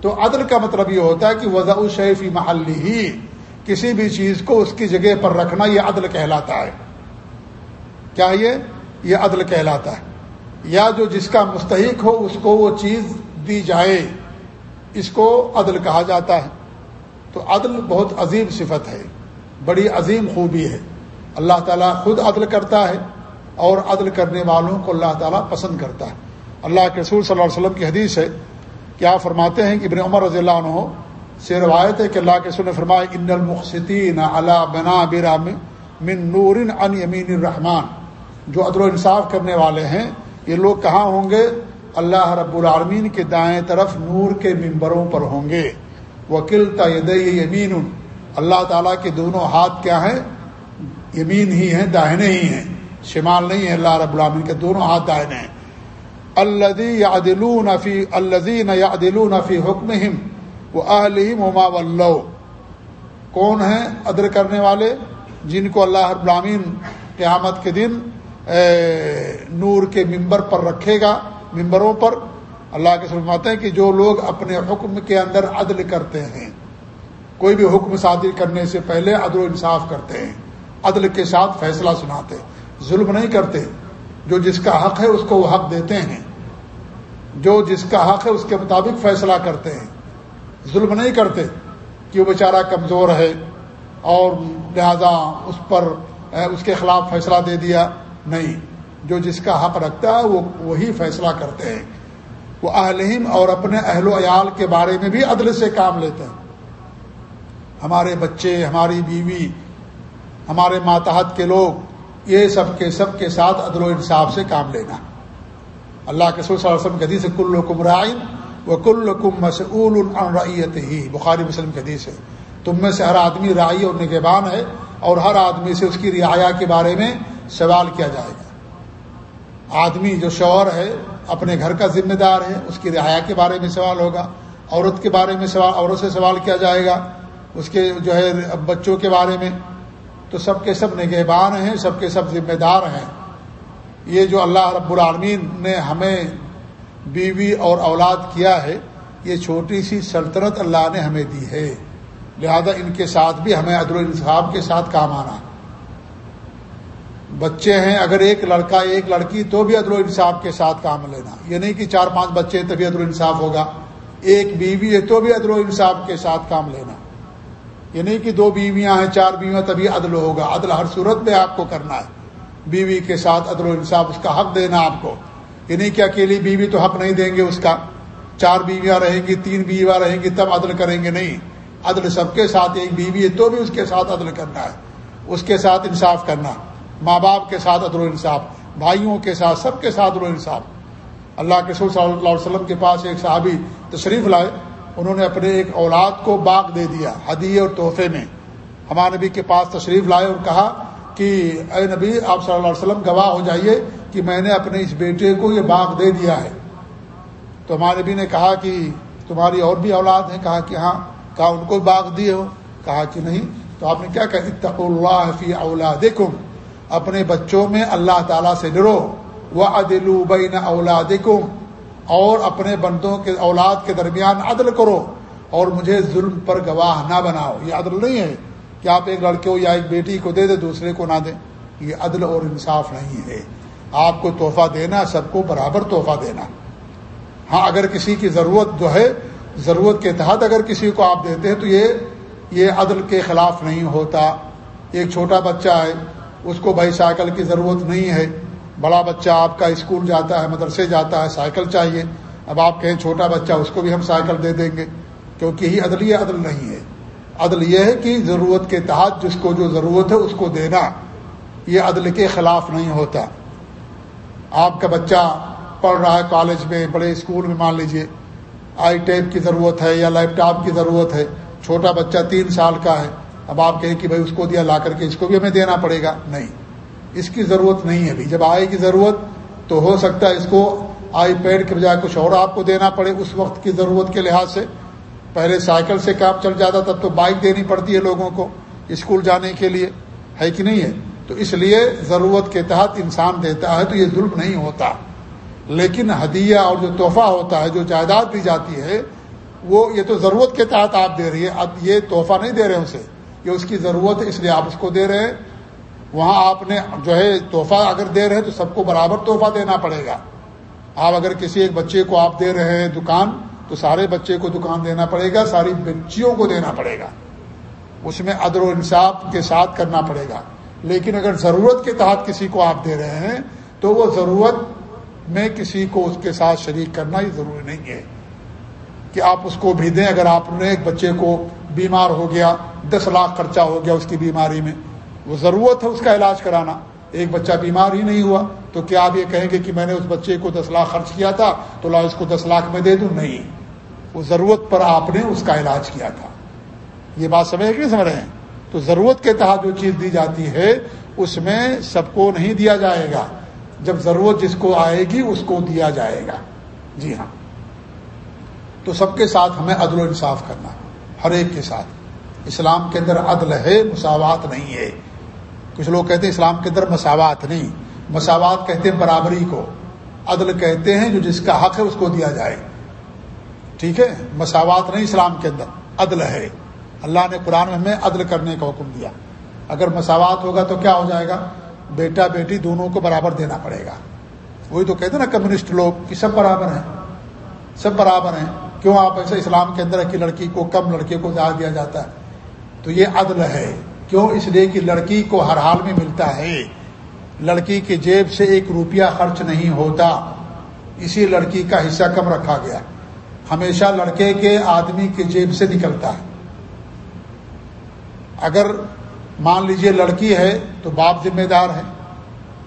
تو عدل کا مطلب یہ ہوتا ہے کہ وضع شیفی محلی ہی کسی بھی چیز کو اس کی جگہ پر رکھنا یہ عدل کہلاتا ہے۔ کیا یہ؟ یہ عدل کہلاتا ہے۔ یا جو جس کا مستحق ہو، اس کو وہ چیز دی جائے۔ اس کو عدل کہا جاتا ہے۔ تو عدل بہت عظیم صفت ہے۔ بڑی عظیم خوبی ہے۔ اللہ تعالیٰ خود عدل کرتا ہے اور عدل کرنے والوں کو اللہ تعالیٰ پسند کرتا ہے۔ اللہ کے رسول صلی اللہ علیہ وسلم کی حدیث ہے کیا فرماتے ہیں کہ ابن عمر رضی اللہ عنہ سے روایت ہے کہ اللہ کے نے فرمایا، ان المخصطین علا بنا برام من نور ان یمین الرحمان جو عدل و انصاف کرنے والے ہیں، یہ لوگ کہاں ہوں گے؟ اللہ رب العالمین کے دائیں طرف نور کے ممبروں پر ہوں گے۔ وکیل تید یمین اللہ تعالیٰ کے دونوں ہاتھ کیا ہیں؟ یمین ہی ہیں، داہنے ہی ہیں۔ شمال نہیں ہے، اللہ رب العالمین کے دونوں ہاتھ داہنے ہیں۔ الدی یا دلون فی الزین یا دلون فی حکم وہ وما کون ہیں ادر کرنے والے؟ جن کو اللہ ابرامین قیامت کے دن نور کے ممبر پر رکھے گا، ممبروں پر۔ اللہ کے سلماتے ہیں کہ جو لوگ اپنے حکم کے اندر عدل کرتے ہیں، کوئی بھی حکم صادر کرنے سے پہلے عدل و انصاف کرتے ہیں۔ عدل کے ساتھ فیصلہ سناتے ظلم نہیں کرتے۔ جو جس کا حق ہے، اس کو وہ حق دیتے ہیں۔ جو جس کا حق ہے اس کے مطابق فیصلہ کرتے ہیں۔ ظلم نہیں کرتے کہ وہ بیچارہ کمزور ہے اور لہذا اس پر اس کے خلاف فیصلہ دے دیا۔ نہیں، جو جس کا حق رکھتا ہے وہ، وہی فیصلہ کرتے ہیں۔ وہ اہلہم اور اپنے اہل و عیال کے بارے میں بھی عدل سے کام لیتے ہیں۔ ہمارے بچے، ہماری بیوی، ہمارے ماتحت کے لوگ، یہ سب کے سب کے ساتھ عدل و انصاف سے کام لینا۔ اللہ کے صلی اللہ علیہ وسلم حدیث کل کمرائن وہ کل کم مسعول ریت ہی بخاری مسلم کے حدیث ہے۔ تم میں سے ہر آدمی رائی اور نگہبان ہے اور ہر آدمی سے اس کی رعایا کے بارے میں سوال کیا جائے گا۔ آدمی جو شوہر ہے، اپنے گھر کا ذمہ دار ہے، اس کی رعایا کے بارے میں سوال ہوگا، عورت کے بارے میں سوال عورت سے سوال کیا جائے گا، اس کے جو ہے بچوں کے بارے میں۔ تو سب کے سب نگہبان ہیں، سب کے سب ذمہ دار ہیں۔ یہ جو اللہ رب العالمین نے ہمیں بیوی اور اولاد کیا ہے، یہ چھوٹی سی سلطنت اللہ نے ہمیں دی ہے۔ لہذا ان کے ساتھ بھی ہمیں عدل انصاف کے ساتھ کام آنا۔ بچے ہیں، اگر ایک لڑکا ایک لڑکی تو بھی عدل و انصاف کے ساتھ کام لینا۔ یہ نہیں کہ چار پانچ بچے تبھی عدل و انصاف ہوگا۔ ایک بیوی ہے تو بھی عدل و انصاف کے ساتھ کام لینا۔ یہ نہیں کہ دو بیویاں ہیں، چار بیویاں تبھی عدل ہوگا۔ عدل ہر صورت میں آپ کو کرنا ہے۔ بیوی کے ساتھ عدل و انصاف، اس کا حق دینا آپ کو۔ یہ نہیں کہ اکیلی بیوی تو حق نہیں دیں گے اس کا۔ چار بیویاں رہیں گی، تین بیویاں رہیں گی، تب عدل کریں گے۔ نہیں، عدل سب کے ساتھ ایک بیوی ہے، تو بھی اس کے ساتھ عدل کرنا ہے۔ اس کے ساتھ انصاف کرنا۔ ماں باپ کے ساتھ عدل و انصاف، بھائیوں کے ساتھ، سب کے ساتھ عدل و انصاف۔ اللہ کے صلی اللہ علیہ وسلم کے پاس ایک صحابی تشریف لائے۔ انہوں نے اپنے ایک اولاد کو باغ دے دیا، ہدیے اور تحفے میں۔ ہمارے نبی کے پاس تشریف لائے اور کہا کہ اے نبی، آپ صلی اللہ علیہ وسلم گواہ ہو جائیے کہ میں نے اپنے اس بیٹے کو یہ باغ دے دیا ہے۔ تو ہمارے نبی نے کہا کہ تمہاری اور بھی اولاد ہیں، کہا کہ ہاں کہا ان کو باغ دیے ہو، کہا کہ نہیں۔ تو آپ نے کیا کہا؟ اتق اللہ فی اولادکم۔ اپنے بچوں میں اللہ تعالیٰ سے ڈرو۔ وہ عدل بین اولادکم۔ اور اپنے بندوں کے اولاد کے درمیان عدل کرو۔ اور مجھے ظلم پر گواہ نہ بناؤ۔ یہ عدل نہیں ہے۔ کہ آپ ایک لڑکے ہو یا ایک بیٹی کو دے دے، دوسرے کو نہ دیں یہ عدل اور انصاف نہیں ہے۔ آپ کو تحفہ دینا، سب کو برابر تحفہ دینا۔ ہاں اگر کسی کی ضرورت جو ہے، ضرورت کے تحت اگر کسی کو آپ دیتے ہیں تو یہ یہ عدل کے خلاف نہیں ہوتا۔ ایک چھوٹا بچہ ہے، اس کو بھائی سائیکل کی ضرورت نہیں ہے۔ بڑا بچہ آپ کا اسکول جاتا ہے، مدرسے جاتا ہے، سائیکل چاہیے۔ اب آپ کہیں چھوٹا بچہ، اس کو بھی ہم سائیکل دے دیں گے۔ کیونکہ یہ عدل یہ عدل نہیں ہے۔ عدل یہ ہے کہ ضرورت کے تحت جس کو جو ضرورت ہے اس کو دینا، یہ عدل کے خلاف نہیں ہوتا۔ آپ کا بچہ پڑھ رہا ہے کالج میں، بڑے اسکول میں، مان لیجیے، آئی ٹیپ کی ضرورت ہے یا لیپ ٹاپ کی ضرورت ہے، چھوٹا بچہ تین سال کا ہے، اب آپ کہیں کہ بھائی اس کو دیا، لا کر کے اس کو بھی ہمیں دینا پڑے گا؟ نہیں۔ اس کی ضرورت نہیں ہے۔ ابھی جب آئے کی ضرورت تو ہو سکتا ہے اس کو آئی پیڈ کے بجائے کچھ اور آپ کو دینا پڑے اس وقت کی ضرورت کے لحاظ سے۔ پہلے سائیکل سے کام چل جاتا تب تو بائک دینی پڑتی ہے لوگوں کو اسکول جانے کے لیے۔ ہے کہ نہیں ہے؟ تو اس لیے ضرورت کے تحت انسان دیتا ہے تو یہ ظلم نہیں ہوتا۔ لیکن ہدیہ اور جو تحفہ ہوتا ہے، جو جائیداد دی جاتی ہے، وہ یہ تو ضرورت کے تحت آپ دے رہی ہے۔ اب یہ تحفہ نہیں دے رہے اسے۔ یہ اس کی ضرورت ہے، اس لیے آپ اس کو دے رہے ہیں۔ وہاں آپ نے جو ہے تحفہ اگر دے رہے ہیں تو سب کو برابر تحفہ دینا پڑے گا۔ آپ اگر کسی ایک بچے کو آپ دے رہے ہیں دکان تو سارے بچے کو دکان دینا پڑے گا، ساری بچیوں کو دینا پڑے گا۔ اس میں ادر و انصاف کے ساتھ کرنا پڑے گا۔ لیکن اگر ضرورت کے تحت کسی کو آپ دے رہے ہیں، تو وہ ضرورت میں کسی کو اس کے ساتھ شریک کرنا ہی ضروری نہیں ہے۔ کہ آپ اس کو بھی دیں، اگر آپ نے ایک بچے کو بیمار ہو گیا، دس لاکھ خرچہ ہو گیا اس کی بیماری میں، وہ ضرورت ہے اس کا علاج کرانا۔ ایک بچہ بیمار ہی نہیں ہوا، تو کیا آپ یہ کہیں گے کہ میں نے اس بچے کو دس لاکھ خرچ کیا تھا، تو لا اس کو دس لاکھ میں دے دوں؟ نہیں۔ وہ ضرورت پر آپ نے اس کا علاج کیا تھا۔ یہ بات سمجھ کہ سمجھ رہے ہیں؟ تو ضرورت کے تحت جو چیز دی جاتی ہے، اس میں سب کو نہیں دیا جائے گا۔ جب ضرورت جس کو آئے گی، اس کو دیا جائے گا۔ جی ہاں۔ تو سب کے ساتھ ہمیں عدل و انصاف کرنا، ہر ایک کے ساتھ۔ اسلام کے اندر عدل ہے، مساوات نہیں ہے۔ کچھ لوگ کہتے ہیں اسلام کے اندر مساوات نہیں۔ مساوات کہتے ہیں برابری کو۔ عدل کہتے ہیں جو جس کا حق ہے، اس کو دیا جائے۔ ٹھیک ہے؟ مساوات نہیں اسلام کے اندر، عدل ہے۔ اللہ نے قرآن میں ہمیں عدل کرنے کا حکم دیا۔ اگر مساوات ہوگا تو کیا ہو جائے گا؟ بیٹا بیٹی دونوں کو برابر دینا پڑے گا۔ وہی تو کہتے ہیں نا، کمیونسٹ لوگ کہ سب برابر ہیں۔ سب برابر ہیں۔ کیوں آپ ایسے اسلام کے اندر ہے کہ لڑکی کو کم لڑکے کو زیادہ دیا جاتا ہے؟ تو یہ عدل ہے۔ کیوں؟ اس لیے کہ لڑکی کو ہر حال میں ملتا ہے۔ لڑکی کی جیب سے ایک روپیہ خرچ نہیں ہوتا۔ اسی لڑکی کا حصہ کم رکھا گیا۔ ہمیشہ لڑکے کے آدمی کی جیب سے نکلتا ہے۔ اگر مان لیجیے لڑکی ہے تو باپ ذمہ دار ہے،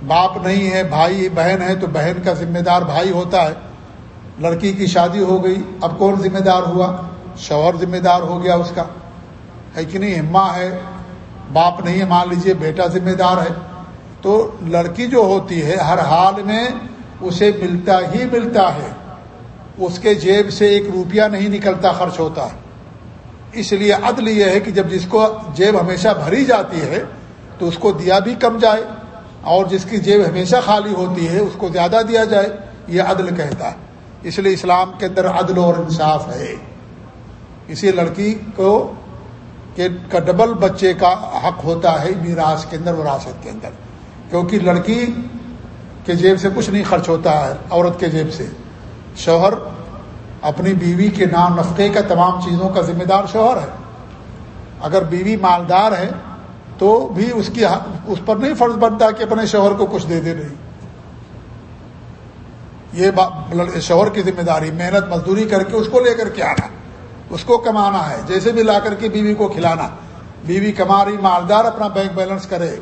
باپ نہیں ہے، بھائی، بہن ہے تو بہن کا ذمہ دار بھائی ہوتا ہے۔ لڑکی کی شادی ہو گئی، اب کون ذمہ دار ہوا؟ شوہر ذمہ دار ہو گیا اس کا۔ ہے کہ نہیں؟ ہما ہے، باپ نہیں ہے، مان لیجیے بیٹا ذمہ دار ہے۔ تو لڑکی جو ہوتی ہے، ہر حال میں اسے ملتا ہی ملتا ہے۔ اس کے جیب سے ایک روپیہ نہیں نکلتا، خرچ ہوتا ہے۔ اس لیے عدل یہ ہے کہ جب جس کو جیب ہمیشہ بھری جاتی ہے، تو اس کو دیا بھی کم جائے اور جس کی جیب ہمیشہ خالی ہوتی ہے، اس کو زیادہ دیا جائے۔ یہ عدل کہتا ہے۔ اس لیے اسلام کے اندر عدل اور انصاف ہے۔ اسی لڑکی کو کا ڈبل بچے کا حق ہوتا ہے میراث کے اندر، وراثت کے اندر۔ کیونکہ لڑکی کے جیب سے کچھ نہیں خرچ ہوتا ہے، عورت کے جیب سے۔ شوہر اپنی بیوی کے نام نفقے کا تمام چیزوں کا ذمہ دار شوہر ہے۔ اگر بیوی مالدار ہے تو بھی اس کی اس پر نہیں فرض بنتا کہ اپنے شوہر کو کچھ دے دے نہیں۔ یہ شوہر کی ذمہ داری، محنت، مزدوری کر کے اس کو لے کر کے آنا۔ اس کو کمانا ہے، جیسے بھی لا کر کے بیوی کو کھلانا۔ بیوی کما رہی، مالدار اپنا بینک بیلنس کرے۔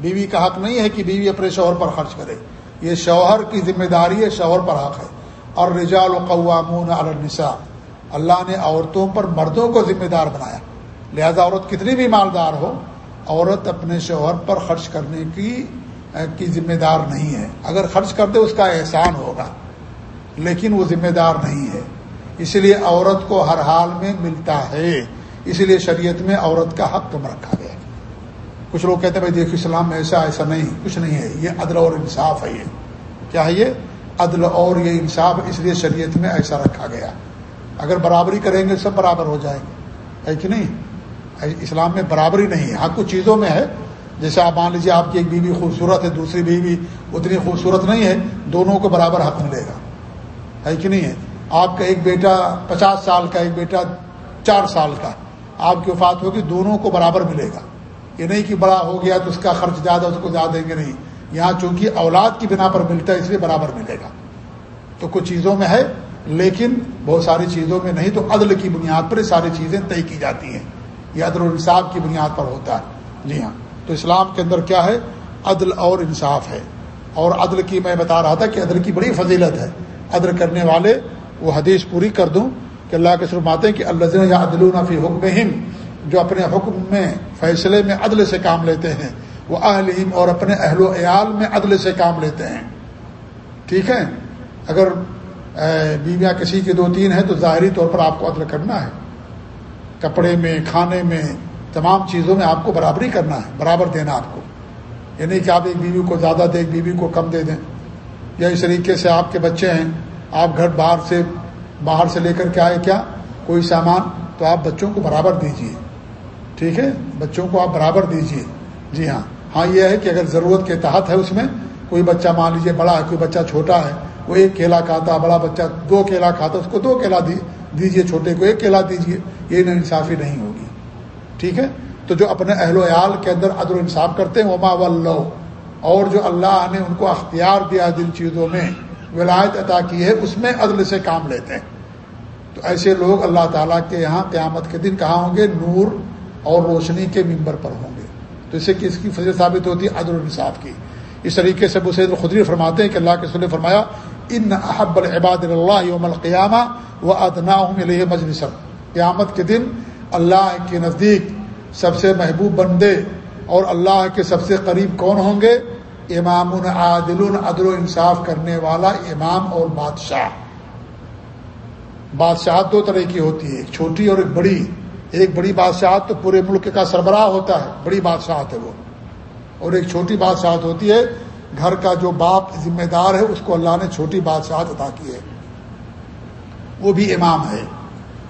بیوی کا حق نہیں ہے کہ بیوی اپنے شوہر پر خرچ کرے۔ یہ شوہر کی ذمہ داری ہے، شوہر پر حق ہے۔ اور رجال القوامون النساء۔ اللہ نے عورتوں پر مردوں کو ذمہ دار بنایا۔ لہذا عورت کتنی بھی مالدار ہو، عورت اپنے شوہر پر خرچ کرنے کی کی ذمہ دار نہیں ہے۔ اگر خرچ کر دے، اس کا احسان ہوگا، لیکن وہ ذمہ دار نہیں ہے۔ اس لیے عورت کو ہر حال میں ملتا ہے۔ اس لیے شریعت میں عورت کا حق کم رکھا گیا کچھ لوگ کہتے ہیں، بھائی دیکھو اسلام میں ایسا ایسا نہیں، کچھ نہیں ہے۔ یہ عدل اور انصاف ہے یہ۔ کیا ہے یہ؟ عدل اور یہ انصاف اس لیے شریعت میں ایسا رکھا گیا۔ اگر برابری کریں گے سب برابر ہو جائیں گے۔ ہے کہ نہیں؟ اسلام میں برابری نہیں ہے۔ ہاں کچھ چیزوں میں ہے۔ جیسے آپ مان لیجیے، آپ کی ایک بیوی خوبصورت ہے، دوسری بیوی اتنی خوبصورت نہیں ہے، دونوں کو برابر حق ملے گا۔ ہے کہ نہیں ہے؟ آپ کا ایک بیٹا پچاس سال کا، ایک بیٹا چار سال کا۔ آپ کی وفات ہوگی، دونوں کو برابر ملے گا۔ یہ نہیں کہ بڑا ہو گیا تو اس کا خرچ زیادہ، اس کو زیادہ دیں گے نہیں۔ یہاں چونکہ اولاد کی بنا پر ملتا ہے، اس لیے برابر ملے گا۔ تو کچھ چیزوں میں ہے، لیکن بہت ساری چیزوں میں نہیں، تو عدل کی بنیاد پر ساری چیزیں طے کی جاتی ہیں۔ یہ عدل و انصاف کی بنیاد پر ہوتا ہے۔ جی ہاں۔ تو اسلام کے اندر کیا ہے؟ عدل اور انصاف ہے۔ اور عدل کی میں بتا رہا تھا کہ عدل کی بڑی فضیلت ہے۔ عدل کرنے والے، وہ حدیث پوری کر دوں کہ اللہ کے سرماتے ہیں کہ اللہ یا عدل فی حکم جو اپنے حکم میں، فیصلے میں عدل سے کام لیتے ہیں۔ وہ اہلیم اور اپنے اہل و عیال میں عدل سے کام لیتے ہیں۔ ٹھیک ہے؟ اگر بیویاں کسی کے دو تین ہیں تو ظاہری طور پر آپ کو عدل کرنا ہے۔ کپڑے میں، کھانے میں، تمام چیزوں میں آپ کو برابری کرنا ہے، برابر دینا آپ کو۔ یہ نہیں کہ آپ ایک بیوی کو زیادہ دیں، ایک بیوی کو کم دے دیں۔ یا اس طریقے سے آپ کے بچے ہیں، آپ گھر باہر سے باہر سے لے کر کے آئے کیا؟ کوئی سامان، تو آپ بچوں کو برابر دیجیے ٹھیک ہے؟ بچوں کو آپ برابر دیجیے جی ہاں۔ ہاں یہ ہے کہ اگر ضرورت کے تحت ہے اس میں، کوئی بچہ مان لیجیے بڑا ہے، کوئی بچہ چھوٹا ہے، وہ ایک کیلا کھاتا، بڑا بچہ دو کیلا کھاتا، اس کو دو کیلا دیجیے چھوٹے کو ایک کیلا دیجیے یہ انصافی نہیں ہوگی۔ ٹھیک ہے؟ تو جو اپنے اہل و عیال کے اندر عدل و انصاف کرتے ہیں، وما و اور جو اللہ نے ان کو اختیار دیا جن چیزوں میں، ولایت عطا کی ہے، اس میں عدل سے کام لیتے ہیں۔ تو ایسے لوگ اللہ تعالیٰ کے یہاں قیامت کے دن کہاں ہوں گے؟ نور اور روشنی کے ممبر پر ہوں گے تو اسے کس کی فضل ثابت ہوتی ہے؟ عدل الصاف کی۔ اس طریقے سے ابو سید الخدری فرماتے ہیں کہ اللہ کے سن فرمایا، ان احب العباد اللہ یوم القیامہ و ادنا مجلس قیامت کے دن اللہ کے نزدیک سب سے محبوب بندے اور اللہ کے سب سے قریب کون ہوں گے؟ امام عادل عدل و انصاف کرنے والا امام اور بادشاہ۔ بادشاہ دو طرح کی ہوتی ہے، ایک چھوٹی اور ایک بڑی۔ ایک بڑی بادشاہ تو پورے ملک کا سربراہ ہوتا ہے، بڑی بادشاہ ہے وہ۔ اور ایک چھوٹی بادشاہ ہوتی ہے، گھر کا جو باپ ذمہ دار ہے، اس کو اللہ نے چھوٹی بادشاہ عطا کی ہے۔ وہ بھی امام ہے۔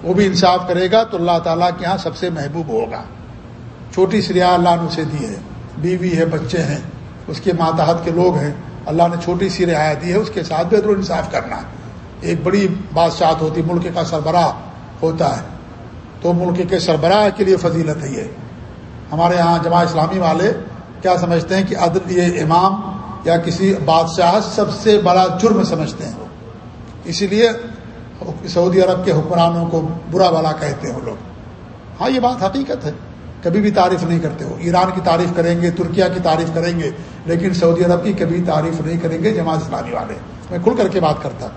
وہ بھی انصاف کرے گا تو اللہ تعالیٰ کے یہاں سب سے محبوب ہوگا۔ چھوٹی سریا اللہ نے اسے دی ہے۔ بیوی ہے، بچے ہیں، اس کے ماتحت کے لوگ ہیں۔ اللہ نے چھوٹی سی رعایت دی ہے، اس کے ساتھ بہتر انصاف کرنا۔ ہے ایک بڑی بادشاہ ہوتی، ملک کا سربراہ ہوتا ہے۔ تو ملک کے سربراہ کے لیے فضیلت ہے۔ یہ ہمارے ہاں جماع اسلامی والے کیا سمجھتے ہیں کہ عدل یہ امام یا کسی بادشاہ سب سے بڑا جرم سمجھتے ہیں۔ وہ اسی لیے سعودی عرب کے حکمرانوں کو برا والا کہتے ہیں وہ لوگ۔ ہاں یہ بات حقیقت ہے۔ کبھی بھی تعریف نہیں کرتے ہو ایران کی تعریف کریں گے ترکیا کی تعریف کریں گے، لیکن سعودی عرب کی کبھی تعریف نہیں کریں گے جماعت اسلامی والے۔ میں کھل کر کے بات کرتا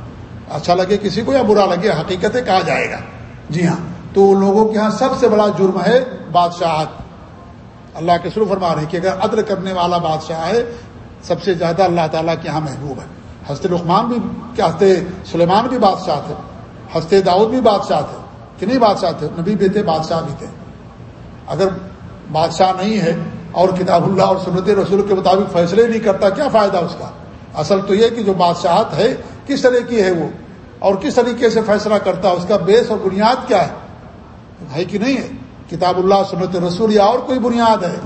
اچھا لگے کسی کو یا برا لگے، حقیقت کہا جائے گا۔ جی ہاں۔ تو لوگوں کے ہاں سب سے بڑا جرم ہے بادشاہت۔ اللہ کے سرو فرما رہے کہ اگر عدل کرنے والا بادشاہ ہے، سب سے زیادہ اللہ تعالیٰ کے یہاں محبوب ہے۔ ہنستے رحمان بھی، کیا ہنستے سلیمان بھی بادشاہ تھے؟ ہنستے داؤد بھی بادشاہ تھے۔ کہ نہیں بادشاہ تھے؟ نبی بھی تھے، بادشاہ بھی تھے۔ اگر بادشاہ نہیں ہے اور کتاب اللہ اور سنت رسول کے مطابق فیصلے نہیں کرتا، کیا فائدہ اس کا؟ اصل تو یہ کہ جو بادشاہت ہے، کس طرح کی ہے وہ؟ اور کس طریقے سے فیصلہ کرتا ہے؟ اس کا بیس اور بنیاد کیا ہے؟ ہے کہ نہیں؟ ہے کتاب اللہ سنت رسول یا اور کوئی بنیاد ہے؟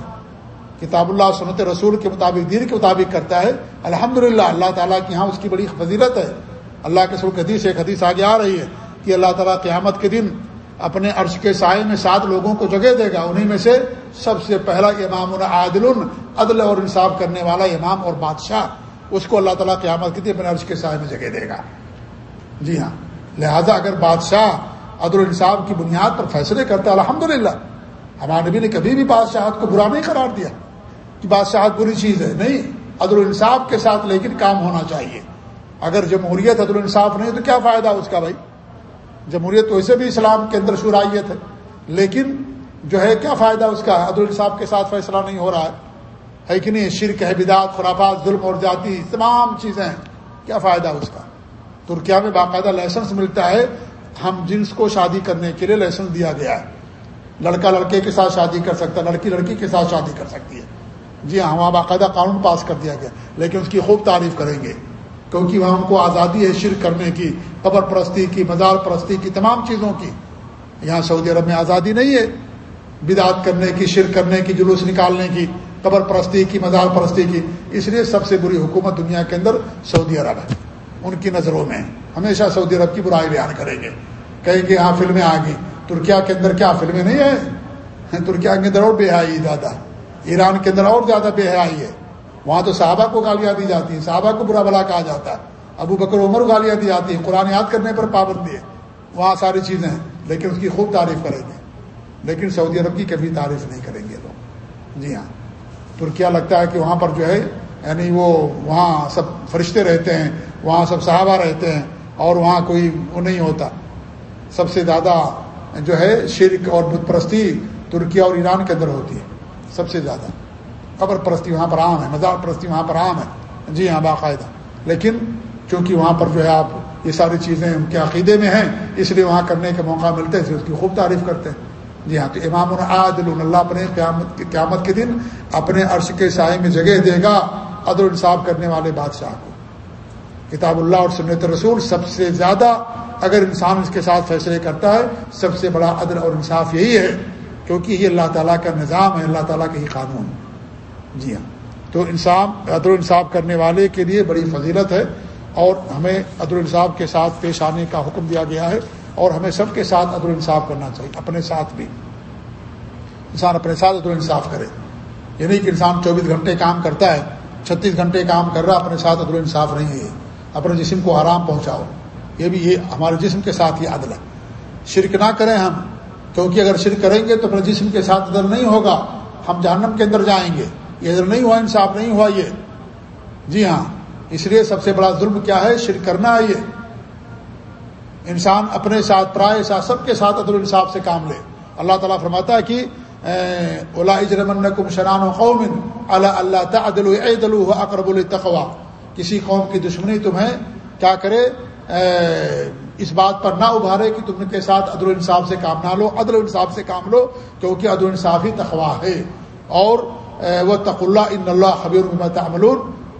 کتاب اللہ سنت رسول کے مطابق، دین کے مطابق کرتا ہے۔ الحمد اللہ تعالیٰ کی یہاں اس کی بڑی فضیلت ہے۔ اللہ کے سر حدیث، ایک حدیث آگے آ رہی ہے کہ اللہ تعالیٰ قیامت کے دن اپنے عرش کے سائے میں سات لوگوں کو جگہ دے گا۔ انہیں میں سے سب سے پہلا امام عادل، عدل اور انصاف کرنے والا امام اور بادشاہ، اس کو اللہ تعالیٰ قیامت کی اپنے عرش کے سائے میں جگہ دے گا۔ جی ہاں لہذا اگر بادشاہ عدل انصاف کی بنیاد پر فیصلے کرتا ہے الحمد للہ ہمارے نبی نے کبھی بھی بادشاہت کو برا نہیں قرار دیا کہ بادشاہت بری چیز ہے۔ نہیں، عدل الانصاف کے ساتھ لیکن کام ہونا چاہیے۔ اگر جمہوریت عدل الانصاف نہیں تو کیا فائدہ اس کا بھائی؟ جمہوریت تو ویسے بھی اسلام کے اندر شرائیت ہے، لیکن جو ہے کیا فائدہ اس کا؟ عدل الصاف کے ساتھ فیصلہ نہیں ہو رہا ہے۔ ہے کہ نہیں؟ شرک ہے، بدعت، خرافات، ظلم اور جاتی، تمام چیزیں ہیں۔ کیا فائدہ اس کا؟ ترکیا میں باقاعدہ لائسنس ملتا ہے ہم جنس کو شادی کرنے کے لیے لائسنس دیا گیا ہے۔ لڑکا لڑکے کے ساتھ شادی کر سکتا ہے، لڑکی لڑکی کے ساتھ شادی کر سکتی ہے۔ جی ہاں وہاں باقاعدہ قانون پاس کر دیا گیا، لیکن اس کی خوب تعریف کریں گے۔ کیونکہ وہاں ان کو آزادی ہے شرک کرنے کی، قبر پرستی کی، مزار پرستی کی، تمام چیزوں کی۔ یہاں سعودی عرب میں آزادی نہیں ہے۔ بدعت کرنے کی، شرک کرنے کی، جلوس نکالنے کی، قبر پرستی کی، مزار پرستی کی۔ اس لیے سب سے بری حکومت دنیا کے اندر سعودی عرب ہے۔ ان کی نظروں میں۔ ہمیشہ سعودی عرب کی برائی بیان کریں گے۔ کہیں کہ یہاں فلمیں آ گئی ترکیا کے اندر کیا فلمیں نہیں ہیں؟ ترکیا کے اندر اور بے حیائی زیادہ۔ ایران کے اندر اور زیادہ بے حیائی ہے۔ وہاں تو صحابہ کو گالیاں دی جاتی ہیں۔ صحابہ کو برا بلا کہا جاتا ہے۔ ابو بکر عمر گالیاں دی جاتی ہیں۔ قرآن یاد کرنے پر پابندی ہے۔ وہاں ساری چیزیں ہیں، لیکن اس کی خوب تعریف کریں گے۔ لیکن سعودی عرب کی کبھی تعریف نہیں کریں گے لوگ۔ جی ہاں۔ ترکیا لگتا ہے کہ وہاں پر جو ہے یعنی وہ وہاں سب فرشتے رہتے ہیں۔ وہاں سب صحابہ رہتے ہیں اور وہاں کوئی وہ نہیں ہوتا۔ سب سے زیادہ جو ہے شرک اور بت پرستی ترکیا اور ایران کے اندر ہوتی ہے۔ سب سے زیادہ۔ قبر پرستی وہاں پر عام ہے، مزار پرستی وہاں پر عام ہے۔ جی ہاں باقاعدہ۔ لیکن چونکہ وہاں پر جو ہے آپ یہ ساری چیزیں ان کے عقیدے میں ہیں، اس لیے وہاں کرنے کے موقع ملتے ہیں اس کی خوب تعریف کرتے ہیں۔ جی ہاں تو امام العادل اللہ اپنے قیامت قیامت کے دن اپنے عرش کے سائے میں جگہ دے گا، عدل انصاف کرنے والے بادشاہ کو۔ کتاب اللہ اور سنت رسول سب سے زیادہ اگر انسان اس کے ساتھ فیصلے کرتا ہے، سب سے بڑا عدل اور انصاف یہی ہے، کیونکہ یہ اللہ تعالیٰ کا نظام ہے، اللہ تعالیٰ کا ہی قانون۔ جی ہاں۔ تو انصاف، عدل و انصاف کرنے والے کے لیے بڑی فضیلت ہے اور ہمیں عدل انصاف کے ساتھ پیش آنے کا حکم دیا گیا ہے اور ہمیں سب کے ساتھ عدل انصاف کرنا چاہیے، اپنے ساتھ بھی۔ انسان اپنے ساتھ عدل انصاف کرے۔ یہ نہیں کہ انسان چوبیس گھنٹے کام کرتا ہے، چھتیس گھنٹے کام کر رہا، اپنے ساتھ عدل انصاف نہیں ہے۔ اپنے جسم کو آرام پہنچاؤ۔ یہ بھی یہ ہمارے جسم کے ساتھ یہ عدل ہے۔ شرک نہ کریں ہم، کیونکہ اگر شرک کریں گے تو اپنے جسم کے ساتھ عدل نہیں ہوگا۔ ہم جہنم کے اندر جائیں گے۔ یہ ادھر نہیں ہوا، انصاف نہیں ہوا یہ۔ جی ہاں اس لیے سب سے بڑا ظلم کیا ہے؟ شرک کرنا ہے یہ۔ انسان اپنے ساتھ، پرائے ساتھ، سب کے ساتھ عدل انصاف سے کام لے۔ اللہ تعالیٰ فرماتا ہے کہ اولا اجرمن کم شران و قوم اللہ اللہ تعدل عدل اقرب التقوا کسی قوم کی دشمنی تمہیں کیا کرے؟ اس بات پر نہ ابھارے کہ تم کے ساتھ عدل انصاف سے کام نہ لو، عدل انصاف سے کام لو، کیونکہ عدل انصاف ہی تقوا ہے۔ اور وہ تق اللہ، ان اللہ حبیر تعمل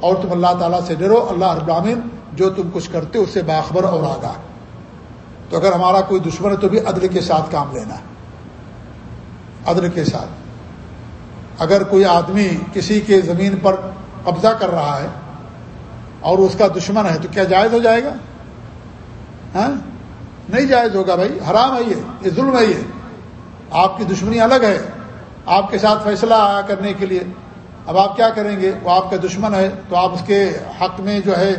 اور تم اللہ تعالیٰ سے ڈرو، اللہ ابرامین جو تم کچھ کرتے اس سے باخبر اور آگاہ۔ تو اگر ہمارا کوئی دشمن ہے تو بھی عدل کے ساتھ کام لینا ہے۔ عدل کے ساتھ۔ اگر کوئی آدمی کسی کے زمین پر قبضہ کر رہا ہے اور اس کا دشمن ہے تو کیا جائز ہو جائے گا؟ ہاں؟ نہیں جائز ہوگا بھائی، حرام ہے یہ یہ ظلم ہے یہ۔ آپ کی دشمنی الگ ہے، آپ کے ساتھ فیصلہ آیا کرنے کے لیے۔ اب آپ کیا کریں گے؟ وہ آپ کا دشمن ہے تو آپ اس کے حق میں جو ہے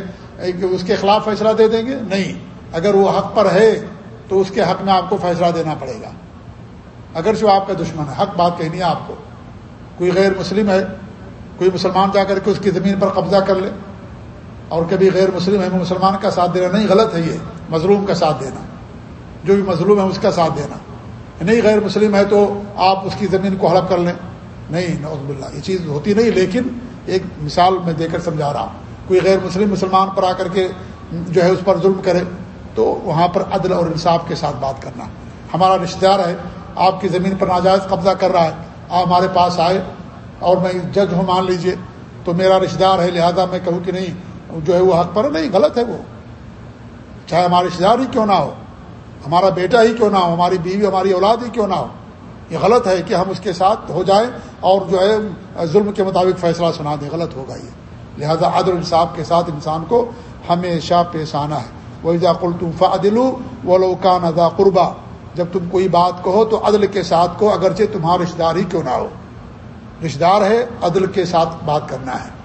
اس کے خلاف فیصلہ دے دیں گے؟ نہیں۔ اگر وہ حق پر ہے تو اس کے حق میں آپ کو فیصلہ دینا پڑے گا۔ اگر جو آپ کا دشمن ہے، حق بات کہنی ہے آپ کو۔ کوئی غیر مسلم ہے، کوئی مسلمان جا کر کے اس کی زمین پر قبضہ کر لے۔ اور کبھی غیر مسلم ہے مسلمان کا ساتھ دینا نہیں غلط ہے یہ، مظلوم کا ساتھ دینا۔ جو بھی مظلوم ہے، اس کا ساتھ دینا۔ نہیں غیر مسلم ہے تو آپ اس کی زمین کو ہڑپ کر لیں۔ نہیں نوز اللہ یہ چیز ہوتی نہیں، لیکن ایک مثال میں دے کر سمجھا رہا ہوں۔ کوئی غیر مسلم، مسلمان پر آ کر کے جو ہے اس پر ظلم کرے، تو وہاں پر عدل اور انصاف کے ساتھ بات کرنا۔ ہمارا رشتہ دار ہے، آپ کی زمین پر ناجائز قبضہ کر رہا ہے۔ آپ ہمارے پاس آئے اور میں جج ہوں مان لیجیے، تو میرا رشتہ دار ہے، لہذا میں کہوں کہ نہیں جو ہے وہ حق پر نہیں، غلط ہے وہ۔ چاہے ہمارے رشتے دار ہی کیوں نہ ہو، ہمارا بیٹا ہی کیوں نہ ہو، ہماری بیوی، ہماری اولاد ہی کیوں نہ ہو۔ یہ غلط ہے کہ ہم اس کے ساتھ ہو جائیں اور جو ہے ظلم کے مطابق فیصلہ سنا دیں۔ غلط ہوگا یہ۔ لہذا عدل انصاف کے ساتھ انسان کو ہمیشہ پیش آنا ہے۔ وہ ادا کل تم فعدل و لوکان ادا قربا جب تم کوئی بات کہو تو عدل کے ساتھ کو، اگرچہ تمہارا رشتہ دار ہی کیوں نہ ہو۔ رشتہ دار ہے، عدل کے ساتھ بات کرنا ہے۔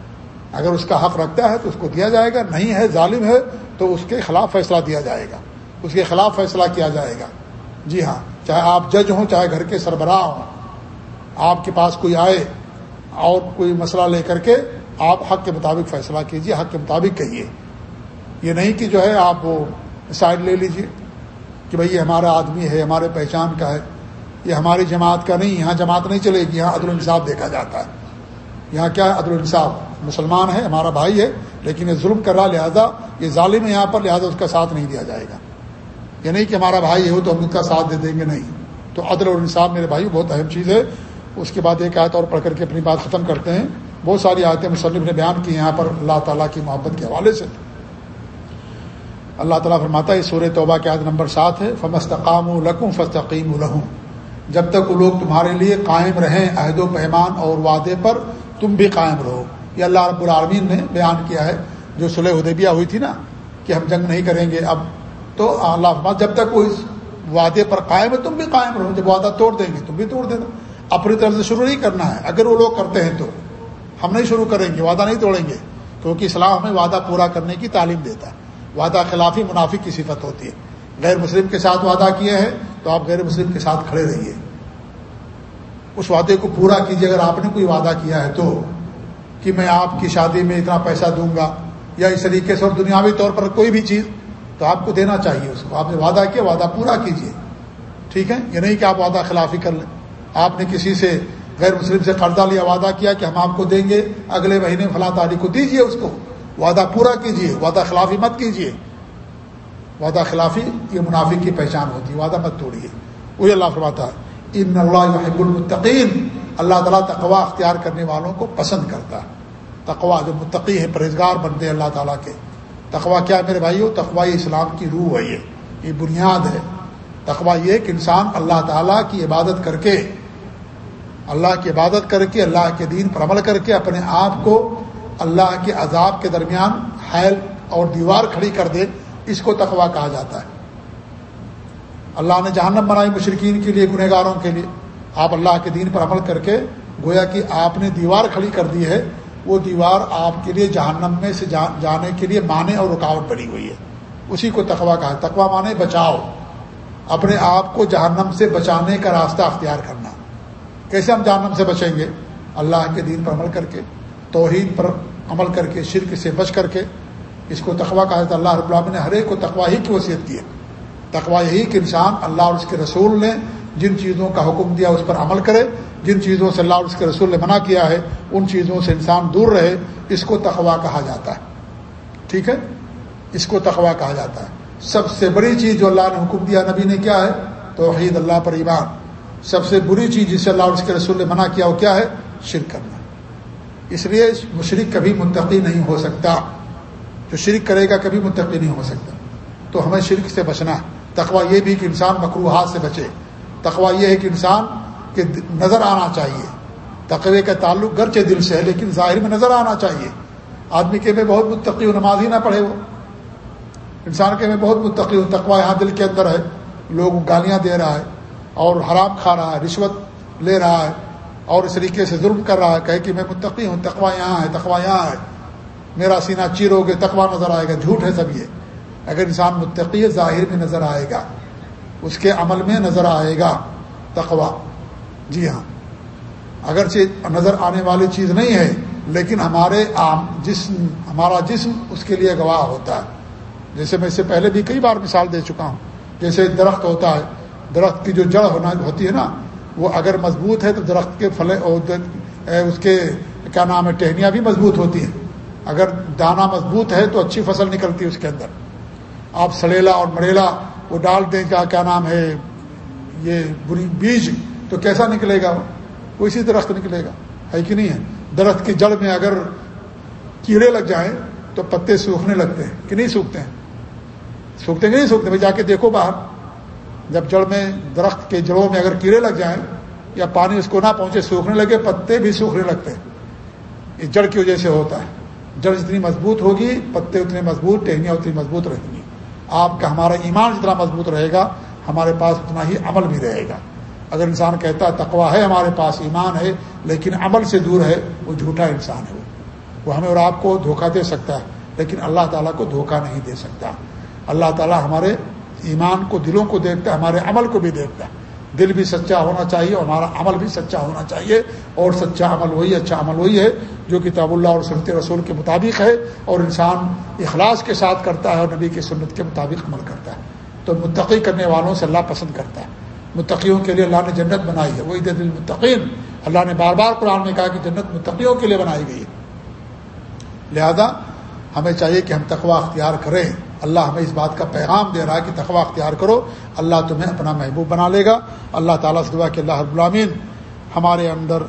اگر اس کا حق رکھتا ہے تو اس کو دیا جائے گا، نہیں ہے، ظالم ہے، تو اس کے خلاف فیصلہ دیا جائے گا۔ اس کے خلاف فیصلہ کیا جائے گا۔ جی ہاں چاہے آپ جج ہوں، چاہے گھر کے سربراہ ہوں، آپ کے پاس کوئی آئے اور کوئی مسئلہ لے کر کے آپ حق کے مطابق فیصلہ کیجیے حق کے مطابق کہیے۔ یہ نہیں کہ جو ہے آپ وہ سائڈ لے لیجیے کہ بھئی یہ ہمارا آدمی ہے، ہمارے پہچان کا ہے، یہ ہماری جماعت کا نہیں، یہاں جماعت نہیں چلے گی، یہاں عدل الانصاف دیکھا جاتا ہے۔ یہاں کیا ہے عدل الانصاف؟ مسلمان ہے، ہمارا بھائی ہے، لیکن یہ ظلم کر رہا لہٰذا یہ ظالم ہے یہاں پر، لہٰذا اس کا ساتھ نہیں دیا جائے گا۔ یہ نہیں کہ ہمارا بھائی ہو تو ہم اس کا ساتھ دے دیں گے نہیں۔ تو عدل اور انصاف میرے بھائی، بہت اہم چیز ہے۔ اس کے بعد ایک آیت اور پڑھ کر کے اپنی بات ختم کرتے ہیں۔ بہت ساری آیتیں مصنف نے بیان کی یہاں پر اللہ تعالیٰ کی محبت کے حوالے سے۔ اللہ تعالیٰ فرماتا ہے سورہ توبہ کے عادت نمبر سات ہے۔ فمستقام القم فستقیم الحم جب تک وہ لوگ تمہارے لیے قائم رہیں عہد و پیمان اور وعدے پر تم بھی قائم رہو۔ یہ اللہ رب العالمین نے بیان کیا ہے۔ جو صلح ادیبیہ ہوئی تھی نا، کہ ہم جنگ نہیں کریں گے اب، تو اللہ جب تک وہ اس وعدے پر قائم ہے، تم بھی قائم رہو۔ جب وعدہ توڑ دیں گے، تم بھی توڑ دینا۔ اپنی طرف سے شروع نہیں کرنا ہے۔ اگر وہ لوگ کرتے ہیں تو ہم نہیں شروع کریں گے، وعدہ نہیں توڑیں گے۔ کیونکہ اسلام ہمیں وعدہ پورا کرنے کی تعلیم دیتا ہے۔ وعدہ خلافی منافق کی صفت ہوتی ہے۔ غیر مسلم کے ساتھ وعدہ کیے ہیں تو آپ غیر مسلم کے ساتھ کھڑے رہیے۔ اس وعدے کو پورا کیجیے، اگر آپ نے کوئی وعدہ کیا ہے تو، کہ میں آپ کی شادی میں اتنا پیسہ دوں گا، یا اس طریقے سے اور دنیاوی طور پر کوئی بھی چیز، تو آپ کو دینا چاہیے اس کو۔ آپ نے وعدہ کیا، وعدہ پورا کیجیے۔ ٹھیک ہے؟ یہ نہیں کہ آپ وعدہ خلافی کر لیں۔ آپ نے کسی سے غیر مسلم سے قرضہ لیا، وعدہ کیا کہ ہم آپ کو دیں گے، اگلے مہینے فلاں تاریخ کو دیجیے اس کو۔ وعدہ پورا کیجیے، وعدہ خلافی مت کیجیے۔ وعدہ خلافی یہ منافق کی پہچان ہوتی ہے، وعدہ مت توڑیے۔ وہی اللہ فرماتا ہے۔ ان اللہ حب المتقین اللہ تعالیٰ تقوا اختیار کرنے والوں کو پسند کرتا ہے۔ تقوا جو متقی ہے پرہزگار بنتے ہیں اللہ تعالیٰ کے۔ تقوا کیا میرے بھائی ہو تقوا اسلام کی روح ہے یہ۔ یہ بنیاد ہے۔ تقوا یہ کہ انسان اللہ تعالیٰ کی عبادت کر کے، اللہ کی عبادت کر کے، اللہ کے دین پر عمل کر کے اپنے آپ کو اللہ کے عذاب کے درمیان حیل اور دیوار کھڑی کر دے، اس کو تقوا کہا جاتا ہے۔ اللہ نے جہنم بنائی مشرقین کے لیے گنہ گاروں کے لیے۔ آپ اللہ کے دین پر عمل کر کے، گویا کہ آپ نے دیوار کھڑی کر دی ہے، وہ دیوار آپ کے لیے جہنم میں سے جانے کے لیے مانے اور رکاوٹ بنی ہوئی ہے۔ اسی کو تقوا کہا۔ ہے تقوا مانے بچاؤ۔ اپنے آپ کو جہنم سے بچانے کا راستہ اختیار کرنا۔ کیسے ہم جہنم سے بچیں گے؟ اللہ کے دین پر عمل کر کے، توحید پر عمل کر کے، شرک سے بچ کر کے۔ اس کو تقوا کہا۔ جاتا اللہ رب العالمین نے ہر ایک کو تقوا ہی کی وصیت کی ہے۔ تقوا یہی کہ انسان اللہ اور اس کے رسول نے جن چیزوں کا حکم دیا اس پر عمل کرے، جن چیزوں سے اللہ اور اس کے رسول نے منع کیا ہے، ان چیزوں سے انسان دور رہے، اس کو تقوا کہا جاتا ہے۔ ٹھیک ہے؟ اس کو تقوا کہا جاتا ہے۔ سب سے بڑی چیز جو اللہ نے حکم دیا نبی نے کیا ہے؟ توحید اللہ پر ایمان۔ سب سے بری چیز جس سے اللہ اور اس کے رسول نے منع کیا وہ کیا ہے؟ شرک کرنا۔ اس لیے مشرق کبھی منتقی نہیں ہو سکتا۔ جو شرک کرے گا کبھی منتقل نہیں ہو سکتا۔ تو ہمیں شرک سے بچنا ہے۔ تقوا یہ بھی کہ انسان مقروحات سے بچے۔ تقوا یہ ہے کہ انسان کے نظر آنا چاہیے۔ تقوی کا تعلق گرچہ دل سے ہے، لیکن ظاہر میں نظر آنا چاہیے۔ آدمی کے میں بہت متقی ہو، نماز ہی نہ پڑھے وہ۔ انسان کے میں بہت متقی ہو تقوا یہاں دل کے اندر ہے۔ لوگ گالیاں دے رہا ہے اور حرام کھا رہا ہے، رشوت لے رہا ہے اور اس طریقے سے ظلم کر رہا ہے، کہے کہ میں متقی ہوں تقوا یہاں ہے تقوا یہاں ہے۔ میرا سینہ چیرو گے تقوا نظر آئے گا، جھوٹ ہے سب یہ۔ اگر انسان متقی ظاہر میں نظر آئے گا، اس کے عمل میں نظر آئے گا تقوا جی ہاں۔ اگرچہ نظر آنے والی چیز نہیں ہے، لیکن ہمارے عام جسم، ہمارا جسم اس کے لیے گواہ ہوتا ہے۔ جیسے میں اس سے پہلے بھی کئی بار مثال دے چکا ہوں۔ جیسے درخت ہوتا ہے، درخت کی جو جڑ ہونا ہوتی ہے نا، وہ اگر مضبوط ہے تو درخت کے پھل اس کے کیا نام ہے، ٹہنیاں بھی مضبوط ہوتی ہیں۔ اگر دانا مضبوط ہے تو اچھی فصل نکلتی ہے اس کے اندر۔ آپ سڑیلا اور مریلا وہ ڈال دیں کیا کیا نام ہے یہ بری بیج، تو کیسا نکلے گا؟ وہ اسی درخت نکلے گا۔ ہے کہ نہیں ہے؟ درخت کی جڑ میں اگر کیڑے لگ جائیں تو پتے سوکھنے لگتے ہیں، کہ نہیں سوکھتے ہیں؟ سوکھتے نہیں سوکھتے؟ بھائی جا کے دیکھو باہر۔ جب جڑ میں درخت کے جڑوں میں اگر کیڑے لگ جائیں یا پانی اس کو نہ پہنچے، سوکھنے لگے، پتے بھی سوکھنے لگتے ہیں۔ یہ جڑ کی وجہ سے ہوتا ہے۔ جڑ جتنی مضبوط ہوگی، پتے اتنے مضبوط، ٹہنیاں اتنی مضبوط رہیں گی آپ کا ہمارا ایمان جتنا مضبوط رہے گا، ہمارے پاس اتنا ہی عمل بھی رہے گا۔ اگر انسان کہتا ہے تقوا ہے، ہمارے پاس ایمان ہے، لیکن عمل سے دور ہے، وہ جھوٹا انسان ہے وہ ہمیں اور آپ کو دھوکہ دے سکتا ہے، لیکن اللہ تعالیٰ کو دھوکہ نہیں دے سکتا۔ اللہ تعالیٰ ہمارے ایمان کو، دلوں کو دیکھتا ہے، ہمارے عمل کو بھی دیکھتا ہے۔ دل بھی سچا ہونا چاہیے اور ہمارا عمل بھی سچا ہونا چاہیے اور سچا عمل وہی اچھا عمل وہی ہے جو کتاب اللہ اور سنت رسول کے مطابق ہے اور انسان اخلاص کے ساتھ کرتا ہے اور نبی کی سنت کے مطابق عمل کرتا ہے۔ تو متقی کرنے والوں سے اللہ پسند کرتا ہے۔ متقیوں کے لیے اللہ نے جنت بنائی ہے۔ وہی دل متقین اللہ نے بار بار قرآن میں کہا کہ جنت متقیوں کے لیے بنائی گئی ہے۔ لہذا ہمیں چاہیے کہ ہم تقوا اختیار کریں۔ اللہ ہمیں اس بات کا پیغام دے رہا ہے کہ تقوا اختیار کرو۔ اللہ تمہیں اپنا محبوب بنا لے گا۔ اللہ تعالیٰ سے دعا کہ اللہ العالمین ہمارے اندر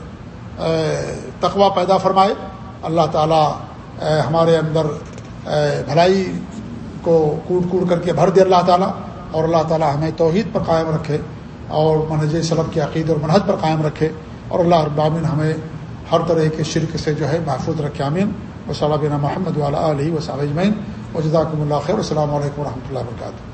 تقوا پیدا فرمائے۔ اللہ تعالیٰ ہمارے اندر بھلائی کو کوٹ کوٹ کر کے بھر دے اللہ تعالیٰ۔ اور اللہ تعالیٰ ہمیں توحید پر قائم رکھے اور منہج سلب کے عقید اور منحج پر قائم رکھے۔ اور اللہ ابامین ہمیں ہر طرح کے شرک سے جو ہے محفوظ رکھے امین و صلی محمد والا علیہ و صاحب اجمین و جزاکم اللہ خیر السلام علیکم و رحمۃ اللہ وبرکاتہ۔